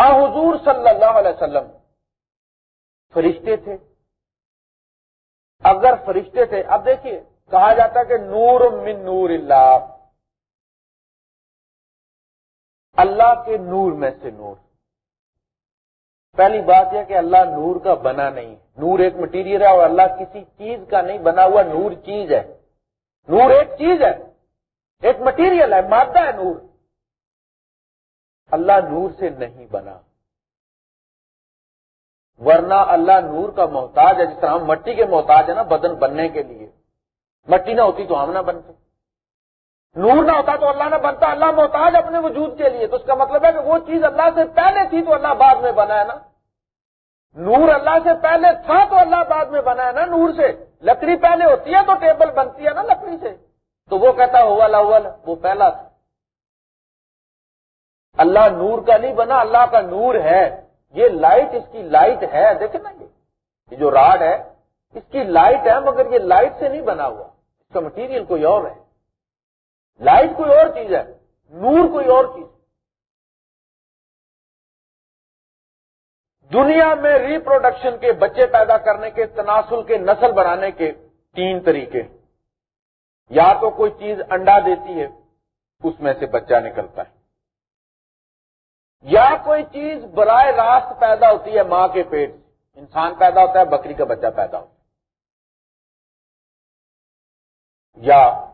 ہاں حضور صلی اللہ علیہ وسلم فرشتے تھے۔ اگر فرشتے تھے، اب دیکھیے، کہا جاتا کہ نور من نور اللہ۔ اللہ کے نور میں سے نور۔ پہلی بات یہ کہ اللہ نور کا بنا نہیں نور ایک مٹیریل ہے اور اللہ کسی چیز کا نہیں، بنا ہوا نور چیز ہے۔ نور ایک چیز ہے۔ ایک مٹیریل ہے، مادہ ہے نور۔ اللہ نور سے نہیں بنا۔ ورنہ اللہ نور کا محتاج ہے، جس طرح ہم مٹی کے محتاج ہیں نا بدن بننے کے لیے۔ مٹی نہ ہوتی تو ہم نہ بنتے۔ نور نہ ہوتا تو اللہ نہ بنتا، اللہ محتاج اپنے وجود کے لیے۔ تو اس کا مطلب ہے کہ وہ چیز اللہ سے پہلے تھی تو اللہ بعد میں بنا ہے نا۔ نور اللہ سے پہلے تھا تو اللہ بعد میں بنا ہے نا نور سے۔ لکڑی پہلے ہوتی ہے تو ٹیبل بنتی ہے نا لکڑی سے۔ تو وہ کہتا ہوا اول وہ پہلا تھا۔ اللہ نور کا نہیں بنا، اللہ کا نور ہے۔ یہ لائٹ اس کی لائٹ ہے۔ دیکھیں نا یہ۔ جو راڈ ہے، اس کی لائٹ ہے، مگر یہ لائٹ سے نہیں بنا ہوا۔ اس کا مٹیریل کوئی اور ہے۔ لائٹ کوئی اور چیز ہے۔ نور کوئی اور چیز دنیا میں ریپروڈکشن کے، بچے پیدا کرنے کے، تناسل کے، نسل بنانے کے تین طریقے۔ یا تو کوئی چیز انڈا دیتی ہے، اس میں سے بچہ نکلتا ہے۔ یا کوئی چیز برائے راست پیدا ہوتی ہے ماں کے پیٹ انسان پیدا ہوتا ہے، بکری کا بچہ پیدا ہوتا ہے۔ یا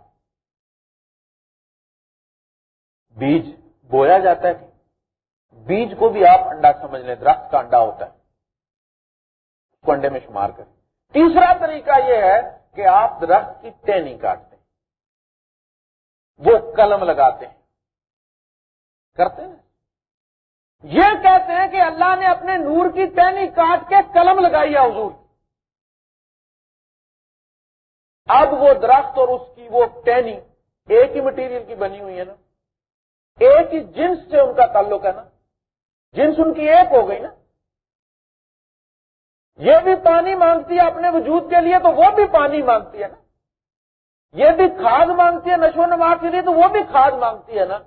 بیج بویا جاتا ہے، بیج کو بھی آپ انڈا سمجھ لیں، درخت کا انڈا ہوتا ہے، اس کو انڈے میں شمار کریں۔ تیسرا طریقہ یہ ہے کہ آپ درخت کی ٹینی کاٹتے وہ قلم لگاتے ہیں۔ کرتے ہیں؟ یہ کہتے ہیں کہ اللہ نے اپنے نور کی ٹینی کاٹ کے قلم لگائی ہے حضور۔ اب وہ درخت اور اس کی وہ ٹینی ایک ہی مٹیریل کی بنی ہوئی ہے نا۔ ایک ہی جنس سے ان کا تعلق ہے نا۔ جنس ان کی ایک ہو گئی نا۔ یہ بھی پانی مانگتی ہے اپنے وجود کے لیے تو وہ بھی پانی مانگتی ہے نا۔ یہ بھی کھاد مانگتی ہے نشو نما کے لیے تو وہ بھی کھاد مانگتی ہے نا؟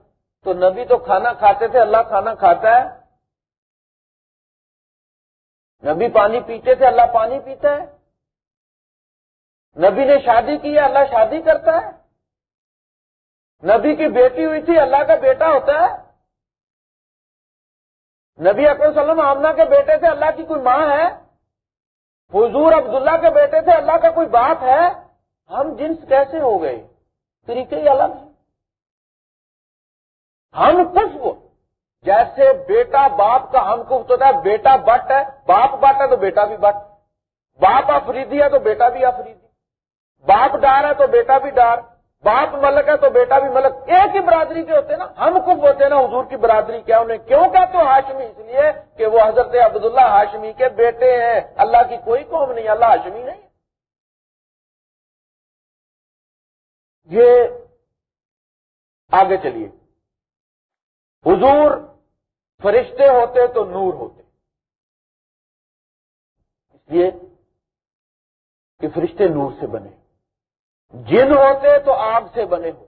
تو نبی تو کھانا کھاتے تھے، اللہ کھانا کھاتا ہے۔ نبی پانی پیتے تھے، اللہ پانی پیتا ہے۔ نبی نے شادی کی ہے، اللہ شادی کرتا ہے۔ نبی کی بیٹی ہوئی تھی، اللہ کا بیٹا ہوتا ہے۔ نبی اکرم صلی اللہ علیہ وسلم آمنا کے بیٹے تھے، اللہ کی کوئی ماں ہے۔ حضور عبداللہ کے بیٹے تھے، اللہ کا کوئی باپ ہے۔ ہم جنس کیسے ہو گئے؟ طریقے ہی الگ ہیں۔ ہم خوشب جیسے بیٹا باپ کا ہم کفت ہوتا ہے، بیٹا بٹ ہے، باپ بٹ ہے تو بیٹا بھی بٹ۔ باپ افریدی ہے تو بیٹا بھی افریدی۔ باپ ڈار ہے تو بیٹا بھی ڈار۔ باپ ملک ہے تو بیٹا بھی ملک۔ ایک ہی برادری کے ہوتے ہیں نا۔ ہم خود ہوتے ہیں نا، حضور کی برادری کیا انہیں کیوں کہتے ہو ہاشمی؟ اس لیے کہ وہ حضرت عبداللہ ہاشمی کے بیٹے ہیں۔ اللہ کی کوئی قوم نہیں، اللہ ہاشمی نہیں۔ یہ آگے چلیے۔ حضور فرشتے ہوتے تو نور ہوتے۔ اس لیے کہ فرشتے نور سے بنے۔ جن ہوتے تو آگ سے بنے ہو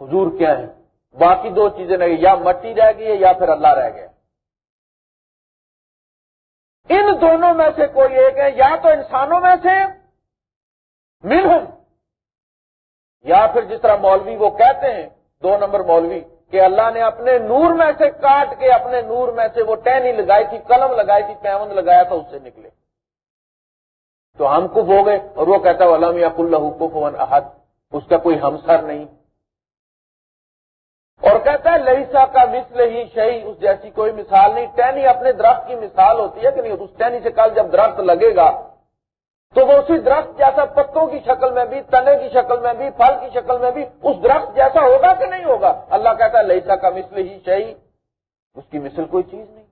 حضور کیا ہے؟ باقی دو چیزیں رہ گئی یا مٹی رہ گئی ہے یا پھر اللہ رہ گیا۔ ان دونوں میں سے کوئی ایک ہے، یا تو انسانوں میں سے مل ہوں یا پھر جس طرح مولوی وہ کہتے ہیں، دو نمبر مولوی، کہ اللہ نے اپنے نور میں سے کاٹ کے اپنے نور میں سے وہ ٹہنی لگائی تھی، قلم لگائی تھی پیمند لگایا تھا، اس سے نکلے۔ تو ہم کف ہو گئے اور وہ کہتا ہے علام یا اللہ کف ون احد اس کا کوئی ہمسر نہیں۔ اور کہتا ہے لہیسا کا مثل ہی شہی اس جیسی کوئی مثال نہیں۔ ٹہنی اپنے درخت کی مثال ہوتی ہے کہ نہیں اس ٹہنی سے کل جب درخت لگے گا تو وہ اسی درخت جیسا پتوں کی شکل میں بھی، تنے کی شکل میں بھی، پھل کی شکل میں بھی اس درخت جیسا ہوگا کہ نہیں ہوگا؟ اللہ کہتا ہے لہیسا کا مثل ہی شہی اس کی مثل کوئی چیز نہیں۔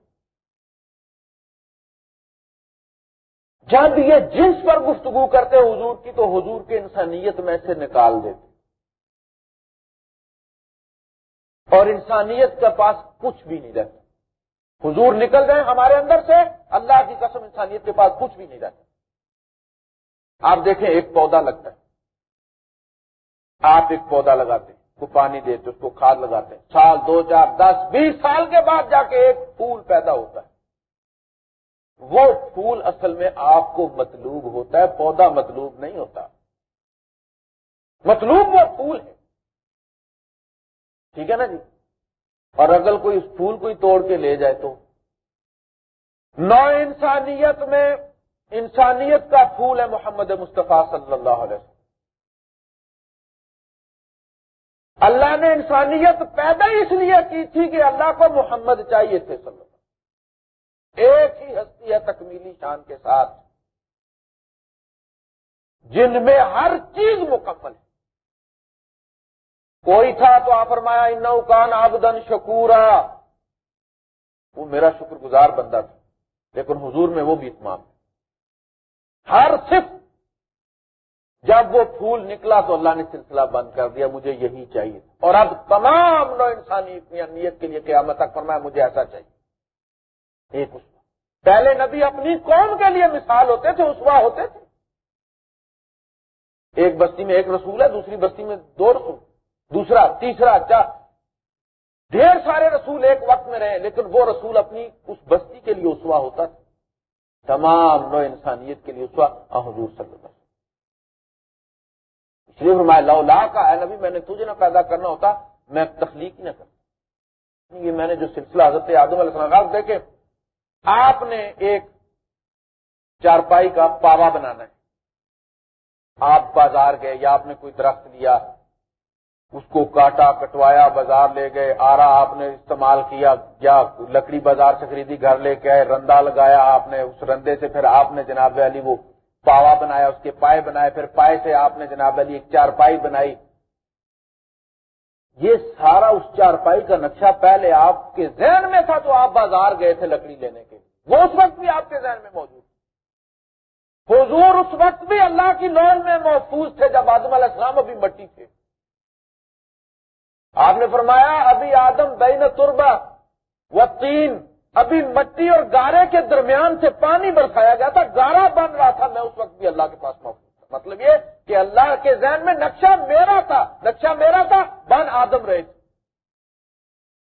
جب یہ جنس پر گفتگو کرتے حضور کی، تو حضور کے انسانیت میں سے نکال دیتے اور انسانیت کے پاس کچھ بھی نہیں رہتا۔ حضور نکل گئے ہمارے اندر سے، اللہ کی قسم انسانیت کے پاس کچھ بھی نہیں رہتا۔ آپ دیکھیں، ایک پودا لگتا ہے۔ آپ ایک پودا لگاتے ہیں کو پانی دیتے اس کو کھاد لگاتے ہیں۔ سال دو، چار، دس، بیس سال کے بعد جا کے ایک پھول پیدا ہوتا ہے۔ وہ پھول اصل میں آپ کو مطلوب ہوتا ہے، پودا مطلوب نہیں ہوتا۔ مطلوب وہ پھول ہے۔ ٹھیک ہے نا جی؟ اور اگر کوئی اس پھول کو ہی توڑ کے لے جائے تو۔ نو انسانیت میں انسانیت کا پھول ہے محمد مصطفیٰ صلی اللہ علیہ وسلم۔ اللہ نے انسانیت پیدا اس لیے کی تھی کہ اللہ کو محمد چاہیے تھے صلی اللہ ایک ہی ہستی ہے تکمیلی شان کے ساتھ، جن میں ہر چیز مکمل ہے۔ کوئی تھا تو آ فرمایا ان کان آبدن شکورا۔ وہ میرا شکر گزار بندہ تھا، لیکن حضور میں وہ بھی اتمام۔ ہے ہر صرف جب وہ پھول نکلا تو اللہ نے سلسلہ بند کر دیا، مجھے یہی چاہیے۔ اور اب تمام نو انسانی نیت کے لیے قیامت تک فرمایا، مجھے ایسا چاہیے۔ ایک اس پہلے نبی اپنی قوم کے لیے مثال ہوتے تھے اسوا ہوتے تھے۔ ایک بستی میں ایک رسول ہے، دوسری بستی میں دو رسول۔ دوسرا، تیسرا، چار۔ ڈھیر سارے رسول ایک وقت میں رہے، لیکن وہ رسول اپنی اس بستی کے لیے اسوا ہوتا تھا۔ تمام نو انسانیت کے لیے اسوا حضور صلی اللہ اس لیے فرمایا، لو کا ہے نبی، میں نے تجھے نہ پیدا کرنا ہوتا، میں تخلیق ہی نہ کرتا۔ یعنی یہ میں نے جو سلسلہ حضرت آدم علیہ السلام دیکھے، آپ نے ایک چارپائی کا پاوا بنانا ہے۔ آپ بازار گئے یا آپ نے کوئی درخت لیا اس کو کاٹا، کٹوایا، بازار لے گئے، آرا آپ نے استعمال کیا، یا لکڑی بازار سے خریدی، گھر لے کے آئے رندا لگایا آپ نے، اس رندے سے پھر آپ نے جناب علی وہ پاوا بنایا، اس کے پائے بنائے، پھر پائے سے آپ نے جناب علی ایک چارپائی بنائی۔ یہ سارا اس چارپائی کا نقشہ پہلے آپ کے ذہن میں تھا تو آپ بازار گئے تھے لکڑی لینے کے۔ وہ اس وقت بھی آپ کے ذہن میں موجود۔ حضور اس وقت بھی اللہ کی لون میں محفوظ تھے جب آدم علیہ السلام ابھی مٹی تھے۔ آپ نے فرمایا، ابھی آدم بین تربا و تین، ابھی مٹی اور گارے کے درمیان سے پانی برسایا گیا تھا، گارا بن رہا تھا، میں اس وقت بھی اللہ کے پاس موجود تھا۔ مطلب یہ کہ اللہ کے ذہن میں نقشہ میرا تھا، نقشہ میرا تھا، بن آدم رہے تھے۔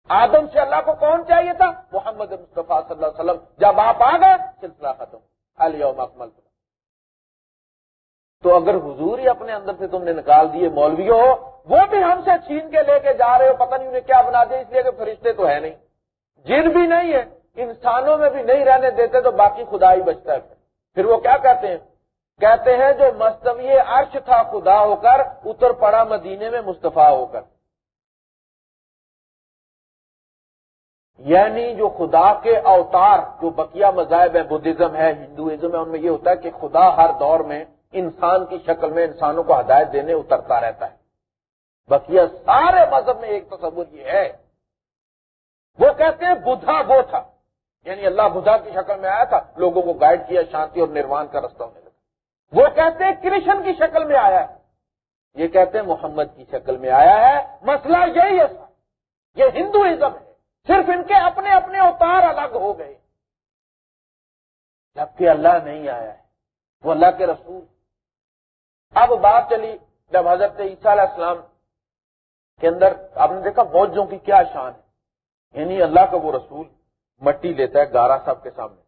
آدم سے اللہ کو کون چاہیے تھا؟ محمد مصطفیٰ صلی اللہ علیہ وسلم۔ جب آپ آ گئے، سلسلہ ختم۔ علیہ اکمل تو اگر حضور ہی اپنے اندر سے تم نے نکال دیے مولویوں ہو وہ بھی ہم سے چھین کے لے کے جا رہے ہو، پتہ نہیں انہیں کیا بنا دیا، اس لیے کہ فرشتے تو ہے نہیں۔ جن بھی نہیں ہے انسانوں میں بھی نہیں رہنے دیتے تو باقی خدا ہی بچتا ہے۔ پھر وہ کیا کہتے ہیں؟ کہتے ہیں جو مستوی عرش تھا خدا ہو کر، اتر پڑا مدینے میں مصطفیٰ ہو کر۔ یعنی جو خدا کے اوتار، جو بقیہ مذاہب ہے بدھزم ہے، ہندوازم ہے، ان میں یہ ہوتا ہے کہ خدا ہر دور میں انسان کی شکل میں انسانوں کو ہدایت دینے اترتا رہتا ہے۔ بقیہ سارے مذہب میں ایک تصور یہ ہے۔ وہ کہتے ہیں بدھا وہ تھا۔ یعنی اللہ بدھا کی شکل میں آیا تھا، لوگوں کو گائیڈ کیا، شانتی اور نروان کا رستہ ہونے لگا۔ وہ کہتے ہیں کرشن کی شکل میں آیا ہے۔ یہ کہتے ہیں محمد کی شکل میں آیا ہے۔ مسئلہ یہی ہے۔ یہ ہندوازم ہے۔ صرف ان کے اپنے اپنے اوتار الگ ہو گئے۔ جبکہ اللہ نہیں آیا ہے۔ وہ اللہ کے رسول اب بات چلی جب حضرت عیسیٰ علیہ السلام کے اندر آپ نے دیکھا موجوں کی کیا شان ہے۔ یعنی اللہ کا وہ رسول مٹی لیتا ہے گارا صاحب کے سامنے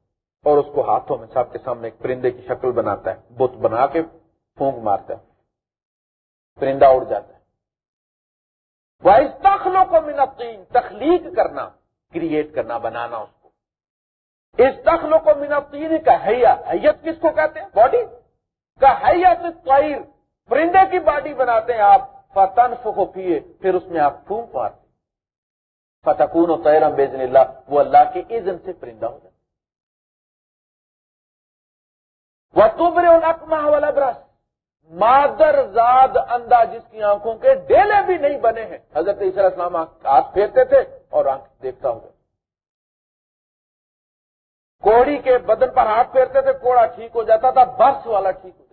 اور اس کو ہاتھوں میں صاحب کے سامنے ایک پرندے کی شکل بناتا ہے، بت بنا کے پھونک مارتا ہے۔ پرندہ اڑ جاتا ہے۔ وائس داخلوں کو منتین تخلیق کرنا کریٹ کرنا، بنانا اس کو۔ اس دخلوں کو منتین کا حیا، حیت کس کو کہتے ہیں؟ باڈی کا حیت طیر پرندے کی باڈی بناتے ہیں آپ فتن فکو پیے پھر اس میں آپ پھونک مارتے فتقون و تیرم بیزن اللہ وہ اللہ کے اذن سے پرندہ ہو جاتا وہ تبرے نقمہ والا برس مادر زاد اندھا جس کی آنکھوں کے ڈیلے بھی نہیں بنے ہیں۔ حضرت علیہ السلام ہاتھ پھیرتے تھے اور آنکھ دیکھتا ہوں کوڑی کے بدن پر ہاتھ پھیرتے تھے، کوڑا ٹھیک ہو جاتا تھا، برس والا ٹھیک ہو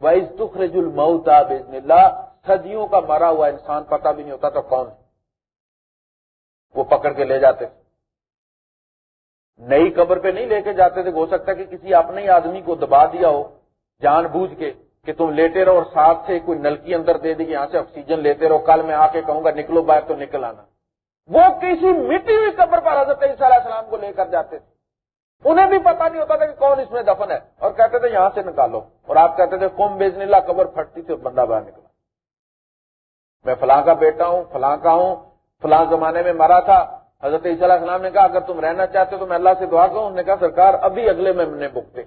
وائز تخرج الموت بزن اللہ، صدیوں کا مرا ہوا انسان پتہ بھی نہیں ہوتا تو کون وہ پکڑ کے لے جاتے تھے۔ نئی قبر پہ نہیں لے کے جاتے تھے، ہو سکتا کہ کسی اپنے ہی آدمی کو دبا دیا ہو، جان بوجھ کے کہ تم لیتے رہو اور ساتھ سے کوئی نلکی اندر دے دی یہاں سے آکسیجن لیتے رہو۔ کل میں آ کے کہوں گا نکلو باہر تو نکل آنا۔ وہ کسی مٹی ہوئی قبر پر حضرت علیہ السلام کو لے کر جاتے تھے۔ انہیں بھی پتا نہیں ہوتا تھا کہ کون اس میں دفن ہے۔ اور کہتے تھے یہاں سے نکالو۔ اور آپ کہتے تھے کم بیچنے اللہ، قبر پھٹتی تھی بندہ باہر نکلا۔ میں فلاں کا بیٹا ہوں، فلاں کا ہوں، فلاں زمانے میں مرا تھا۔ حضرت عیسیٰ علیہ السلام نے کہا، اگر تم رہنا چاہتے تو میں اللہ سے دعا کروں۔ انہوں نے کہا، سرکار، ابھی اگلے میں نے بکتے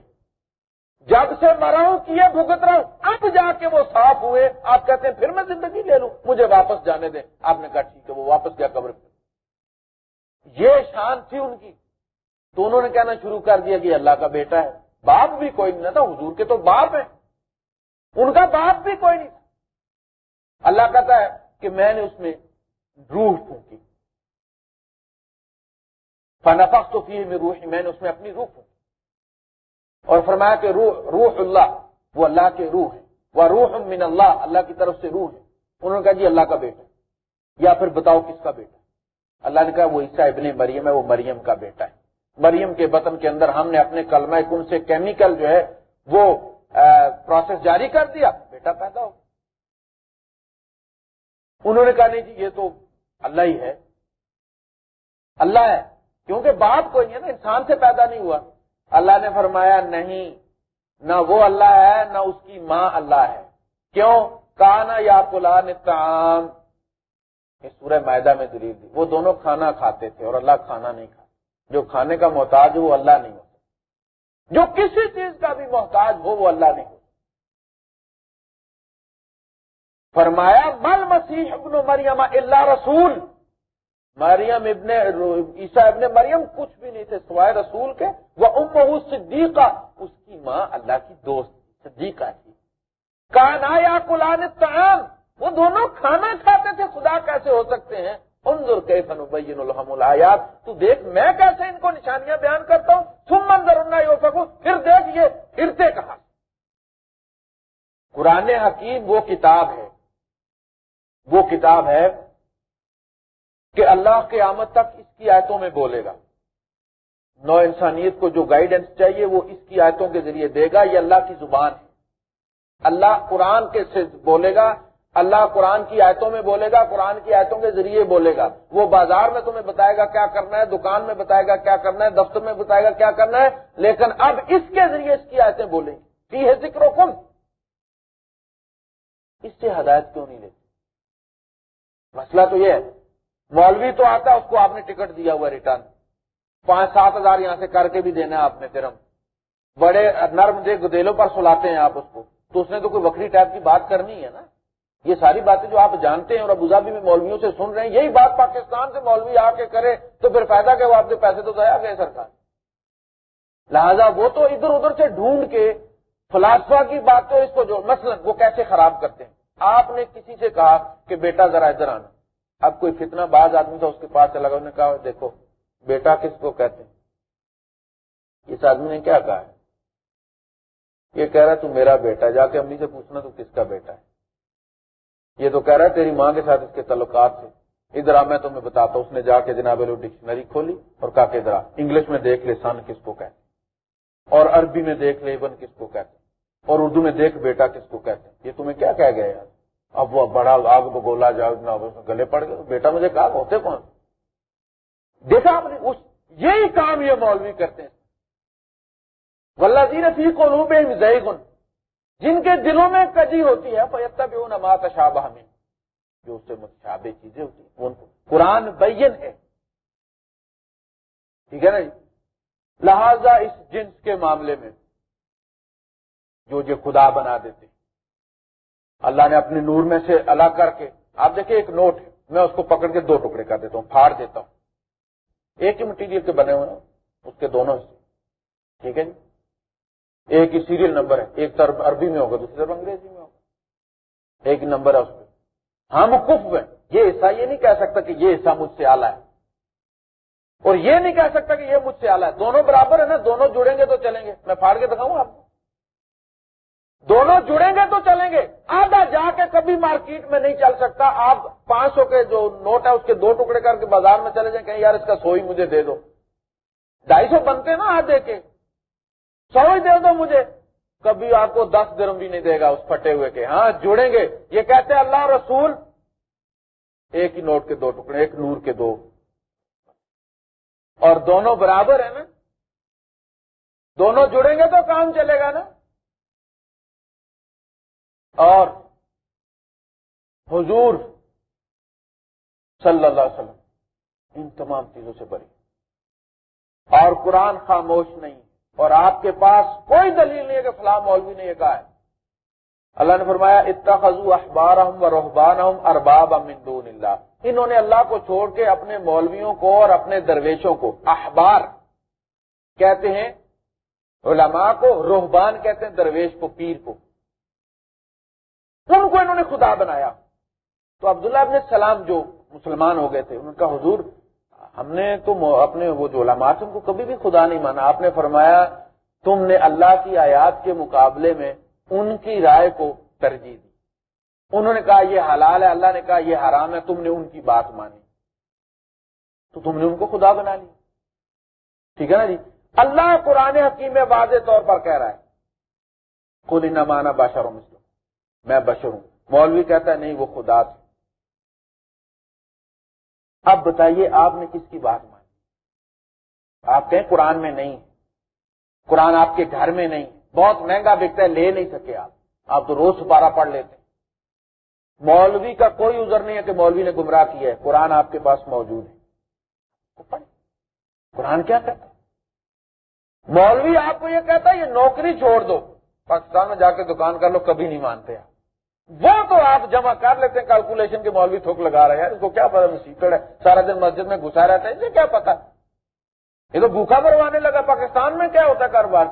جب سے مرا ہوں، کیے بھگت رہا ہوں۔ اب جا کے وہ صاف ہوئے۔ آپ کہتے ہیں، پھر میں زندگی لے لوں۔ مجھے واپس جانے دیں۔ آپ نے کہا، ٹھیک ہے، وہ واپس گیا قبر پہ۔ یہ شان تھی ان کی۔ تو انہوں نے کہنا شروع کر دیا کہ اللہ کا بیٹا ہے۔ باپ بھی کوئی نہیں تھا حضور کے تو باپ ہے ان کا باپ بھی کوئی نہیں تھا۔ اللہ کہتا ہے کہ میں نے اس میں روح پھونکی۔ فنفق تو کی میں روح میں نے اس میں اپنی روح پھونکی۔ اور فرمایا کہ روح روح اللہ، وہ اللہ کے روح ہے وہ روح من اللہ اللہ کی طرف سے روح ہے۔ انہوں نے کہا جی اللہ کا بیٹا یا پھر بتاؤ کس کا بیٹا اللہ نے کہا وہ عیسیٰ ابن مریم ہے، وہ مریم کا بیٹا ہے۔ مریم کے بطن کے اندر ہم نے اپنے کلمہ کن سے کیمیکل جو ہے وہ پروسیس جاری کر دیا، بیٹا پیدا ہو انہوں نے کہا، نہیں جی یہ تو اللہ ہی ہے۔ اللہ ہے، کیونکہ باپ کوئی ہے نا، انسان سے پیدا نہیں ہوا۔ اللہ نے فرمایا، نہیں، نہ وہ اللہ ہے، نہ اس کی ماں اللہ ہے۔ کیوں؟ کانا یا پلان تعام سورہ معدہ میں دلیل دی۔ وہ دونوں کھانا کھاتے تھے اور اللہ کھانا نہیں کھاتا۔ جو کھانے کا محتاج ہو وہ اللہ نہیں ہوتا۔ جو کسی چیز کا بھی محتاج ہو وہ اللہ نہیں ہوتا۔ فرمایا، مل مسیح ابن مریم اللہ رسول۔ مریم ابن عیسیٰ ابن مریم کچھ بھی نہیں تھے سوائے رسول کے۔ وہ ام صدیقہ، اس کی ماں اللہ کی دوست صدیقہ تھی۔ کانا یا کلان تعام وہ دونوں کھانا کھاتے تھے، خدا کیسے ہو سکتے ہیں؟ انظر کیف نبین الحم الحیات تو دیکھ میں کیسے ان کو نشانیاں بیان کرتا ہوں تم منظر انہیں ہو سکوں پھر دیکھ یہ پھرتے کہا قرآن حکیم وہ کتاب ہے، وہ کتاب ہے کہ اللہ کے آمد تک اس کی آیتوں میں بولے گا۔ نو انسانیت کو جو گائیڈنس چاہیے وہ اس کی آیتوں کے ذریعے دے گا، یہ اللہ کی زبان ہے۔ اللہ قرآن کے سے بولے گا اللہ قرآن کی آیتوں میں بولے گا، قرآن کی آیتوں کے ذریعے بولے گا۔ وہ بازار میں تمہیں بتائے گا کیا کرنا ہے، دکان میں بتائے گا کیا کرنا ہے، دفتر میں بتائے گا کیا کرنا ہے، لیکن اب اس کے ذریعے اس کی آیتیں بولیں۔ گی ٹھیک ہے ذکر و کم اس سے ہدایت کیوں نہیں لیتی مسئلہ تو یہ ہے۔ مولوی تو آتا، اس کو آپ نے ٹکٹ دیا ہوا ریٹرن۔ پانچ سات ہزار یہاں سے کر کے بھی دینا ہے آپ نے پھر ہم۔ بڑے نرم دے گدیلوں پر سلاتے ہیں آپ اس کو۔ تو اس نے تو کوئی وکری ٹائپ کی بات کرنی ہے نا؟ یہ ساری باتیں جو آپ جانتے ہیں اور ابوظہبی میں مولویوں سے سن رہے ہیں، یہی بات پاکستان سے مولوی آ کے کرے تو پھر فائدہ کہ وہ آپ کے پیسے تو ضائع گئے سرکار۔ لہذا وہ تو ادھر ادھر سے ڈھونڈ کے فلاسفہ کی بات تو اس کو جو مثلا وہ کیسے خراب کرتے ہیں۔ آپ نے کسی سے کہا کہ بیٹا ذرا ادھر آنا۔ اب کوئی فتنہ باز آدمی تھا اس کے پاس چلا گیا، انہوں نے کہا دیکھو، بیٹا کس کو کہتے ہیں؟ اس آدمی نے کیا کہا ہے؟ یہ کہہ رہا تو میرا بیٹا جا کے امی سے پوچھنا تو کس کا بیٹا ہے؟ یہ تو کہہ رہا ہے تیری ماں کے ساتھ اس کے تعلقات تھے۔ ادھر آ، میں تمہیں بتاتا ہوں۔ اس نے جا کے جناب ڈکشنری کھولی اور کہا کہ ادھر انگلش میں دیکھ لے سن کس کو کہتے اور عربی میں دیکھ لے ابن کس کو کہتے اور اردو میں دیکھ بیٹا کس کو کہتے یہ تمہیں کیا کہہ گیا یار؟ اب وہ بڑا آگ بگولا جاؤ گلے پڑ گئے۔ بیٹا مجھے کہا، ہوتے کون؟ دیکھا آپ نے؟ اس یہی کام یہ مولوی کرتے ہیں۔ ولہ جی رفیق کو گن جن کے دلوں میں کجی ہوتی ہے پیتا بھی وہ نماز شابہ میں جو اس سے متشابہ چیزیں ہوتی ہیں قرآن بین ہے۔ ٹھیک ہے نا جی؟ لہذا اس جنس کے معاملے میں جو جو خدا بنا دیتے اللہ نے اپنے نور میں سے الگ کر کے، آپ دیکھیں ایک نوٹ ہے، میں اس کو پکڑ کے دو ٹکڑے کر دیتا ہوں، پھاڑ دیتا ہوں۔ ایک ہی مٹیریل کے بنے ہوئے ہیں، اس کے دونوں حصے۔ ٹھیک ہے جی؟ ایک ہی سیریل نمبر ہے، ایک طرف عربی میں ہوگا دوسری طرف انگریزی میں ہوگا۔ ایک نمبر ہے اس میں ہم کف میں یہ حصہ یہ نہیں کہہ سکتا کہ یہ حصہ مجھ سے آلہ ہے۔ اور یہ نہیں کہہ سکتا کہ یہ مجھ سے آلہ ہے۔ دونوں برابر ہے نا، دونوں جڑیں گے تو چلیں گے۔ میں پھاڑ کے دکھاؤں آپ کو۔ دونوں جڑیں گے تو چلیں گے۔ آدھا جا کے کبھی مارکیٹ میں نہیں چل سکتا۔ آپ پانچ سو کے جو نوٹ ہے، اس کے دو ٹکڑے کر کے بازار میں چلے جائیں کہ یار اس کا سو ہی مجھے دے دو۔ ڈھائی سو بنتے نا آدھے کے۔ سو ہی دے دو مجھے۔ کبھی آپ کو دس درم بھی نہیں دے گا اس پھٹے ہوئے کے۔ ہاں جڑیں گے۔ یہ کہتے ہیں اللہ رسول۔ ایک ہی نوٹ کے دو ٹکڑے، ایک نور کے دو۔ اور دونوں برابر ہیں نا؟ دونوں جڑیں گے تو کام چلے گا نا؟ اور حضور صلی اللہ علیہ وسلم ان تمام چیزوں سے بری۔ اور قرآن خاموش نہیں۔ اور آپ کے پاس کوئی دلیل نہیں ہے کہ فلاں مولوی نے یہ کہا ہے۔ اللہ نے فرمایا، اتخذوا احبارہم و رہبانہم ارباب من دون اللہ۔ انہوں نے اللہ کو چھوڑ کے اپنے مولویوں کو اور اپنے درویشوں کو، احبار کہتے ہیں، علماء کو روحبان کہتے ہیں، درویش کو، پیر کو۔ ان کو انہوں نے خدا بنایا۔ تو عبداللہ ابن السلام جو مسلمان ہو گئے تھے، ان کا حضور ہم نے تو اپنے وہ جو علماء تھے، ان کو کبھی بھی خدا نہیں مانا۔ آپ نے فرمایا، تم نے اللہ کی آیات کے مقابلے میں ان کی رائے کو ترجیح دی۔ انہوں نے کہا، یہ حلال ہے۔ اللہ نے کہا، یہ حرام ہے۔ تم نے ان کی بات مانی۔ تو تم نے ان کو خدا بنا لی ٹھیک ہے نا جی؟ اللہ قرآن حکیم واضح طور پر کہہ رہا ہے۔ خود نہ مانا بادشاہ مسلم میں بشر ہوں۔ مولوی کہتا ہے، نہیں، وہ خدا تھا اب بتائیے آپ نے کس کی بات مانی؟ آپ کہیں قرآن میں نہیں، قرآن آپ کے گھر میں نہیں، بہت مہنگا بکتا ہے، لے نہیں سکے آپ۔ آپ تو روز سپارہ پڑھ لیتے مولوی کا کوئی عذر نہیں ہے کہ مولوی نے گمراہ کیا ہے، قرآن آپ کے پاس موجود ہے۔ قرآن کیا کہتا ہے؟ مولوی آپ کو یہ کہتا ہے، یہ نوکری چھوڑ دو۔ پاکستان میں جا کے دکان کر لو، کبھی نہیں مانتے آپ۔ وہ تو آپ جمع کر لیتے ہیں کیلکولیشن کے مولوی تھوک لگا رہے ہیں اس کو کیا پتا مصیبت ہے۔ سارا دن مسجد میں گھسا رہتا ہے اسے کیا پتا یہ تو بھوکا مروانے لگا، پاکستان میں کیا ہوتا ہے کاروبار؟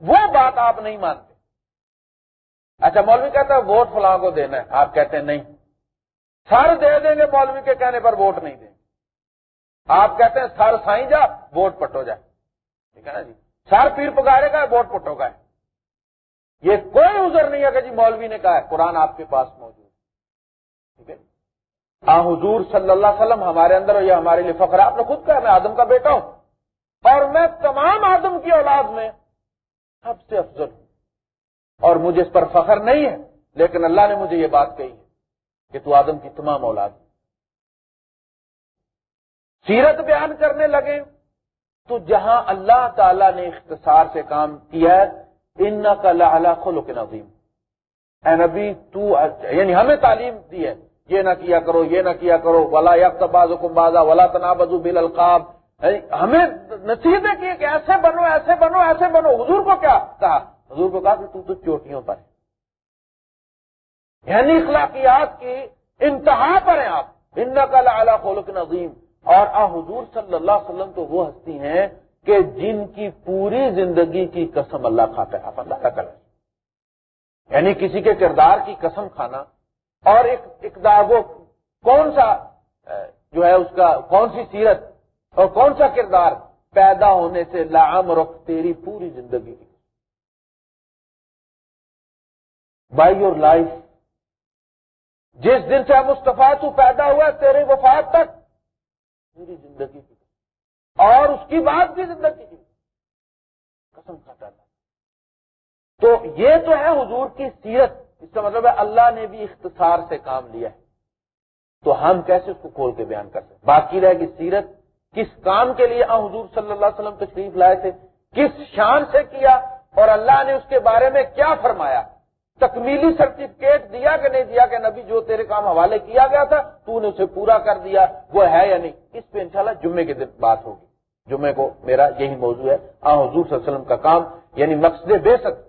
وہ بات آپ نہیں مانتے۔ اچھا مولوی کہتا ہے ووٹ فلاں کو دینا ہے، آپ کہتے ہیں نہیں۔ سر دے دیں گے مولوی کے کہنے پر، ووٹ نہیں دیں گے۔ آپ کہتے ہیں سر سائیں جا، ووٹ پٹو جائے۔ ٹھیک ہے نا جی؟ سر پیر پکارے گا، ووٹ پٹو گا۔ یہ کوئی عذر نہیں ہے کہ جی مولوی نے کہا ہے، قرآن آپ کے پاس موجود ٹھیک ہے؟ آ حضور صلی اللہ علیہ وسلم ہمارے اندر یہ ہمارے لیے فخر آپ نے خود کہا، میں آدم کا بیٹا ہوں۔ اور میں تمام آدم کی اولاد میں سب سے افضل ہوں۔ اور مجھے اس پر فخر نہیں ہے، لیکن اللہ نے مجھے یہ بات کہی ہے کہ تو آدم کی تمام اولاد سیرت بیان کرنے لگے تو جہاں اللہ تعالی نے اختصار سے کام کیا ہے ان کا اللہ خلق نظیم اے نبی، تو یعنی ہمیں تعلیم دی ہے۔ یہ نہ کیا کرو، یہ نہ کیا کرو۔ ولا یک باز حکم بازا ولا تنابزو بل القاب ہمیں نصیحتیں کی کہ ایسے بنو ایسے بنو ایسے بنو۔ حضور کو کیا کہا؟ حضور کو کہا کہ تم تو چوٹیوں پر یعنی اخلاقیات کی انتہا پر ہیں آپ۔ ان کا اللہ خلق نظیم اور آ، حضور صلی اللہ علیہ وسلم تو وہ ہستی ہیں کہ جن کی پوری زندگی کی قسم اللہ کھاتا ہے، آپ اللہ کا کریں۔ یعنی کسی کے کردار کی قسم کھانا اور ایک اقدار وہ کون سا جو ہے اس کا کون سی سیرت اور کون سا کردار پیدا ہونے سے لام رخ تیری پوری زندگی کی۔ بائی یور لائف جس دن سے مصطفیٰ تو پیدا ہوا تیرے وفات تک پوری زندگی کی۔ اور اس کی بات بھی زندگی کی قسم کھاتا تھا۔ تو یہ تو ہے حضور کی سیرت، اس کا مطلب ہے اللہ نے بھی اختصار سے کام لیا ہے۔ تو ہم کیسے اس کو کھول کے بیان کر سکتے؟ باقی رہے گی سیرت۔ کس کام کے لیے حضور صلی اللہ علیہ وسلم تشریف لائے تھے؟ کس شان سے کیا؟ اور اللہ نے اس کے بارے میں کیا فرمایا؟ تکمیلی سرٹیفکیٹ دیا کہ نہیں دیا کہ نبی جو تیرے کام حوالے کیا گیا تھا، تو نے اسے پورا کر دیا، وہ ہے یا نہیں؟ اس پہ انشاءاللہ جمعے کے دن بات ہوگی۔ جمعے کو میرا یہی موضوع ہے۔ آ، حضور صلی اللہ علیہ وسلم کا کام یعنی مقصد بے سک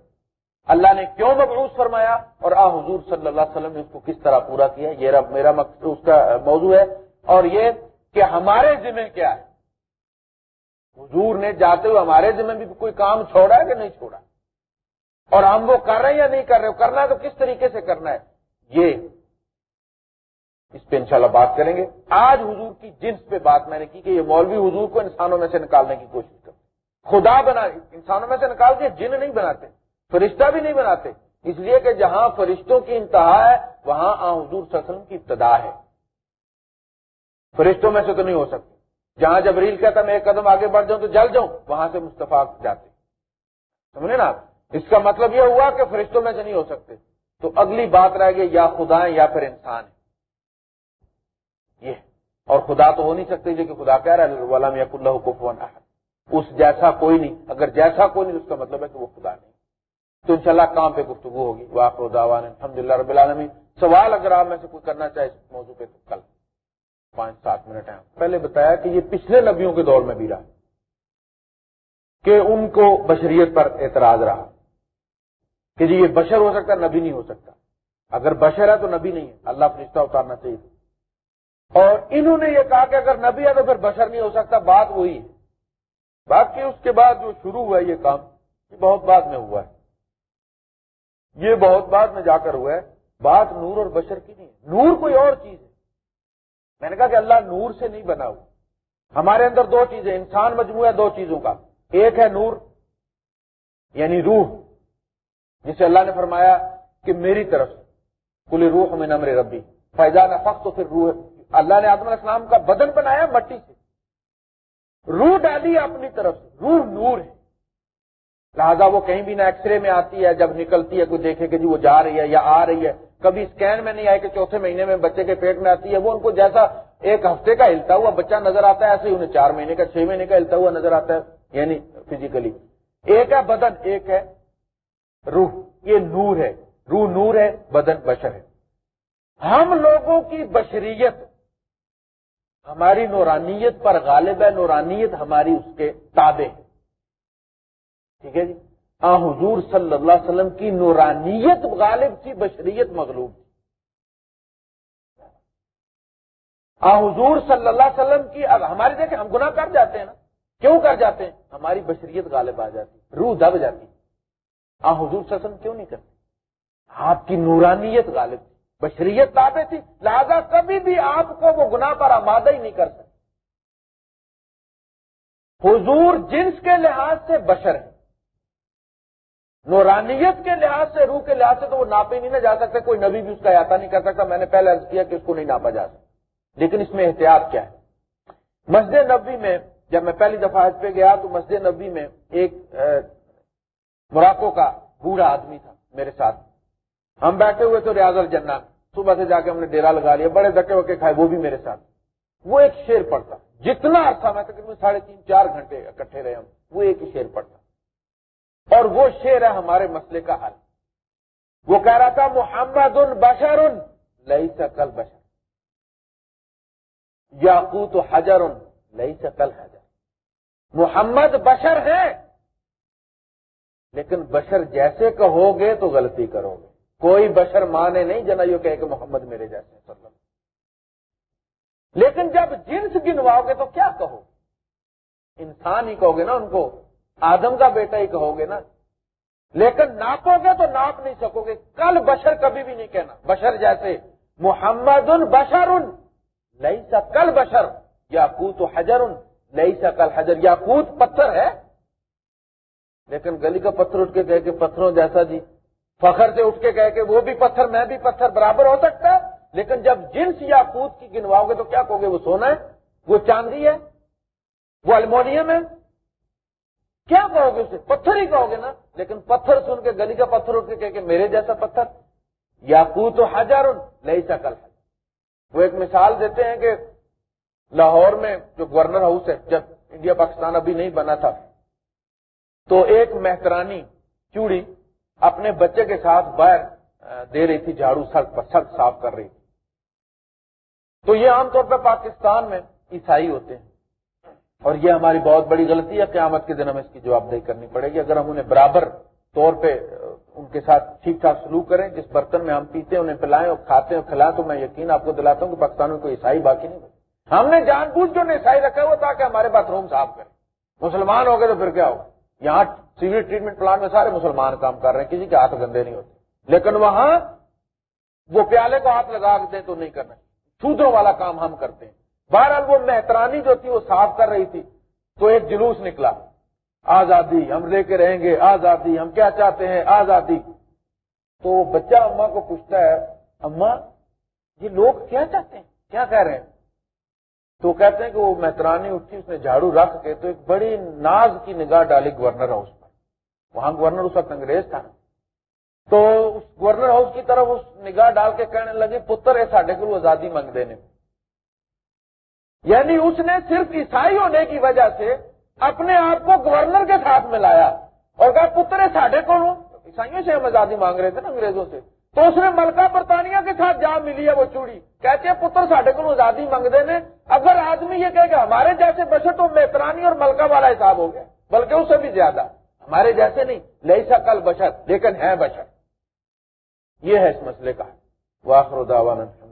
اللہ نے کیوں مبعوث فرمایا اور آ، حضور صلی اللہ علیہ وسلم نے اس کو کس طرح پورا کیا؟ یہ رب، میرا مقصد، اس کا موضوع ہے۔ اور یہ کہ ہمارے ذمہ کیا ہے؟ حضور نے جاتے ہوئے ہمارے ذمہ بھی کوئی کام چھوڑا ہے کہ نہیں چھوڑا؟ اور ہم وہ کر رہے ہیں یا نہیں کر رہے؟ کرنا ہے تو کس طریقے سے کرنا ہے؟ یہ اس پہ انشاءاللہ بات کریں گے۔ آج حضور کی جنس پہ بات میں نے کی کہ یہ مولوی حضور کو انسانوں میں سے نکالنے کی کوشش کرتے خدا بنا، انسانوں میں سے نکال کے جن نہیں بناتے، فرشتہ بھی نہیں بناتے۔ اس لیے کہ جہاں فرشتوں کی انتہا ہے، وہاں آ حضور وسلم کی ابتدا ہے۔ فرشتوں میں سے تو نہیں ہو سکتی جہاں جب ریل کہتا میں ایک قدم آگے بڑھ جاؤں تو جل جاؤں، وہاں سے مستفا جاتے۔ سمجھے نا اس کا مطلب یہ ہوا کہ فرشتوں میں سے نہیں ہو سکتے۔ تو اگلی بات رہ گئی، یا خدا ہے یا پھر انسان ہے یہ۔ اور خدا تو ہو نہیں سکتے جو کہ خدا کہہ رہا ہے اللہ کو اس جیسا کوئی نہیں۔ اگر جیسا کوئی نہیں، اس کا مطلب ہے کہ وہ خدا نہیں۔ تو انشاءاللہ کام پہ گفتگو ہوگی۔ واقع داوان الحمد للہ رب العالمین۔ سوال اگر آپ میں سے کوئی کرنا چاہے اس موضوع پہ تو کل۔ پانچ، سات منٹ ہیں۔ پہلے بتایا کہ یہ پچھلے نبیوں کے دور میں بھی رہا۔ کہ ان کو بشریت پر اعتراض رہا۔ کہ جی یہ بشر ہو سکتا نبی نہیں ہو سکتا۔ اگر بشر ہے تو نبی نہیں ہے۔ اللہ فرشتہ اتارنا چاہیے۔ اور انہوں نے یہ کہا کہ اگر نبی ہے تو پھر بشر نہیں ہو سکتا، بات وہی ہے۔ باقی اس کے بعد جو شروع ہوا ہے یہ کام، یہ بہت بعد میں ہوا ہے۔ یہ بہت بعد میں جا کر ہوا ہے۔ بات نور اور بشر کی نہیں ہے۔ نور کوئی اور چیز ہے۔ میں نے کہا کہ اللہ نور سے نہیں بنا ہوا۔ ہمارے اندر دو چیزیں انسان مجموعہ دو چیزوں کا۔ ایک ہے نور یعنی روح، جسے اللہ نے فرمایا کہ میری طرف سے۔ کل روح میں نمر ربی۔ فیضان فخت تو پھر روح اللہ نے آدم السلام کا بدن بنایا مٹی سے۔ روح ڈالی اپنی طرف سے، روح نور ہے۔ لہٰذا وہ کہیں بھی نہ ایکس رے میں آتی ہے، جب نکلتی ہے کوئی دیکھے کہ جی وہ جا رہی ہے یا آ رہی ہے۔ کبھی اسکین میں نہیں آئے کہ چوتھے مہینے میں بچے کے پیٹ میں آتی ہے، وہ ان کو جیسا ایک ہفتے کا ہلتا ہوا بچہ نظر آتا ہے، ایسے ہی انہیں چار مہینے کا، چھ مہینے کا ہلتا ہوا نظر آتا ہے یعنی فزیکلی ایک ہے بدن، ایک ہے روح۔ یہ نور ہے۔ روح نور ہے، بدن بشر ہے۔ ہم لوگوں کی بشریت ہماری نورانیت پر غالب ہے، نورانیت ہماری اس کے تابع ہے۔ ٹھیک ہے جی؟ آ حضور صلی اللہ علیہ وسلم کی نورانیت غالب تھی، بشریت مغلوب تھی۔ آ حضور صلی اللہ علیہ وسلم کی ہماری دیکھیں، ہم گناہ کر جاتے ہیں نا۔ کیوں کر جاتے ہیں؟ ہماری بشریت غالب آ جاتی روح دب جاتی آ ہاں، حضور صلی اللہ علیہ وسلم کیوں نہیں کرتے؟ آپ کی نورانیت غالب تھی۔ بشریت تابع تھی، لہذا کبھی بھی آپ کو وہ گناہ پر آمادہ ہی نہیں کر سکتے۔ حضور جنس کے لحاظ سے بشر ہے نورانیت کے لحاظ سے، روح کے لحاظ سے تو وہ ناپے نہیں نہ جا سکتے، کوئی نبی بھی اس کا احاطہ نہیں کر سکتا۔ میں نے پہلے عرض کیا کہ اس کو نہیں ناپا جا سکتا۔ لیکن اس میں احتیاط کیا ہے۔ مسجد نبی میں جب میں پہلی دفعہ حج پہ گیا تو مسجد نبی میں ایک مراکو کا بوڑھا آدمی تھا میرے ساتھ۔ ہم بیٹھے ہوئے تو ریاض الجنہ۔ صبح سے جا کے ہم نے ڈیرا لگا لیا، بڑے دکے وکے کھائے، وہ بھی میرے ساتھ۔ وہ ایک شیر پڑتا۔ جتنا عرصہ میں تقریباً ساڑھے تین، چار گھنٹے اکٹھے رہے ہم، وہ ایک ہی شیر پڑتا۔ اور وہ شیر ہے ہمارے مسئلے کا حل۔ وہ کہہ رہا تھا، محمد ان بشر ان لئی سکل بشر یا تو حجر ان لئی سکل حجر محمد بشر ہے، لیکن بشر جیسے کہو گے تو غلطی کرو گے۔ کوئی بشر مانے نہیں جنا یہ کہ محمد میرے جیسے وسلم لیکن جب جنس گنواؤ گے تو کیا کہو؟ انسان ہی کہو گے نا ان کو، آدم کا بیٹا ہی کہو گے نا۔ لیکن ناپو گے تو ناپ نہیں سکو گے۔ کل بشر کبھی بھی نہیں کہنا۔ بشر جیسے محمد ان بشر ان لئی سا کل بشر یا کوت حجر ان لئی سا کل حجر۔ یا کوت پتھر ہے۔ لیکن گلی کا پتھر اٹھ کے کہہ کے پتھروں جیسا جی۔ فخر سے اٹھ کے کہہ کے وہ بھی پتھر، میں بھی پتھر، برابر ہو سکتا ہے، لیکن جب جنس یا پوت کی گنواؤ گے تو کیا کہو گے؟ وہ سونا ہے، وہ چاندی ہے، وہ المونیم ہے۔ کیا کہو گے اسے؟ پتھر ہی کہو گے نا۔ لیکن پتھر سن کے، گلی کا پتھر اٹھ کے کہہ کہ میرے جیسا پتھر، یا پوت ہزار لئی سکل ہے وہ ایک مثال دیتے ہیں کہ لاہور میں جو گورنر ہاؤس ہے، جب انڈیا پاکستان ابھی نہیں بنا تھا، تو ایک مہترانی چوڑی اپنے بچے کے ساتھ باہر دے رہی تھی جھاڑو، سڑک پر، سڑک صاف کر رہی تھی۔ تو یہ عام طور پر پاکستان میں عیسائی ہوتے ہیں۔ اور یہ ہماری بہت بڑی غلطی ہے، قیامت کے دن ہمیں اس کی جواب دہی کرنی پڑے گی۔ اگر ہم انہیں برابر طور پہ ان کے ساتھ ٹھیک ٹھاک سلوک کریں، جس برتن میں ہم پیتے ہیں، انہیں پلائیں اور کھاتے ہیں اور کھلائیں، تو میں یقین آپ کو دلاتا ہوں کہ پاکستان میں کوئی عیسائی باقی نہیں ہم نے جان بوجھ جو عیسائی رکھا ہوا تاکہ ہمارے باتھ روم صاف کریں۔ مسلمان ہو گئے تو پھر کیا ہوگا یہاں سیویج ٹریٹمنٹ پلانٹ میں سارے مسلمان کام کر رہے ہیں، کسی کے ہاتھ گندے نہیں ہوتے۔ لیکن وہاں وہ پیالے کو ہاتھ لگا دیں تو نہیں کرنا۔ سودوں والا کام ہم کرتے ہیں۔ بہرحال وہ مہترانی جو تھی، وہ صاف کر رہی تھی۔ تو ایک جلوس نکلا۔ آزادی، ہم لے کے رہیں گے، آزادی، ہم کیا چاہتے ہیں؟ آزادی۔ تو بچہ اما کو پوچھتا ہے اما یہ لوگ کیا چاہتے ہیں؟ کیا کہہ رہے ہیں؟ تو کہتے ہیں کہ وہ مہترانی اٹھی، اس نے جھاڑو رکھ کے تو ایک بڑی ناز کی نگاہ ڈالی گورنر ہاؤس پر۔ وہاں گورنر اس وقت انگریز تھا۔ تو اس گورنر ہاؤس کی طرف اس نگاہ ڈال کے کہنے لگے، پتر ہے ساڈے کو آزادی منگ دینے یعنی اس نے صرف عیسائی ہونے کی وجہ سے اپنے آپ کو گورنر کے ساتھ ملایا۔ اور کہا، پتر ہے ساڈے کو عیسائیوں سے ہم آزادی مانگ رہے تھے نا انگریزوں سے۔ تو اس نے ملکہ برطانیہ کے ساتھ جا ملی ہے وہ چوڑی۔ کہتے ہیں، پتر، ساڈے کو آزادی منگ دینے اگر آدمی یہ کہے کہ ہمارے جیسے بشر تو میترانی اور ملکہ والا حساب ہو گیا، بلکہ اس سے بھی زیادہ۔ ہمارے جیسے نہیں لہسا کل بشر، لیکن ہے بشر۔ یہ ہے اس مسئلے کا۔ واخر دعوانا الحمد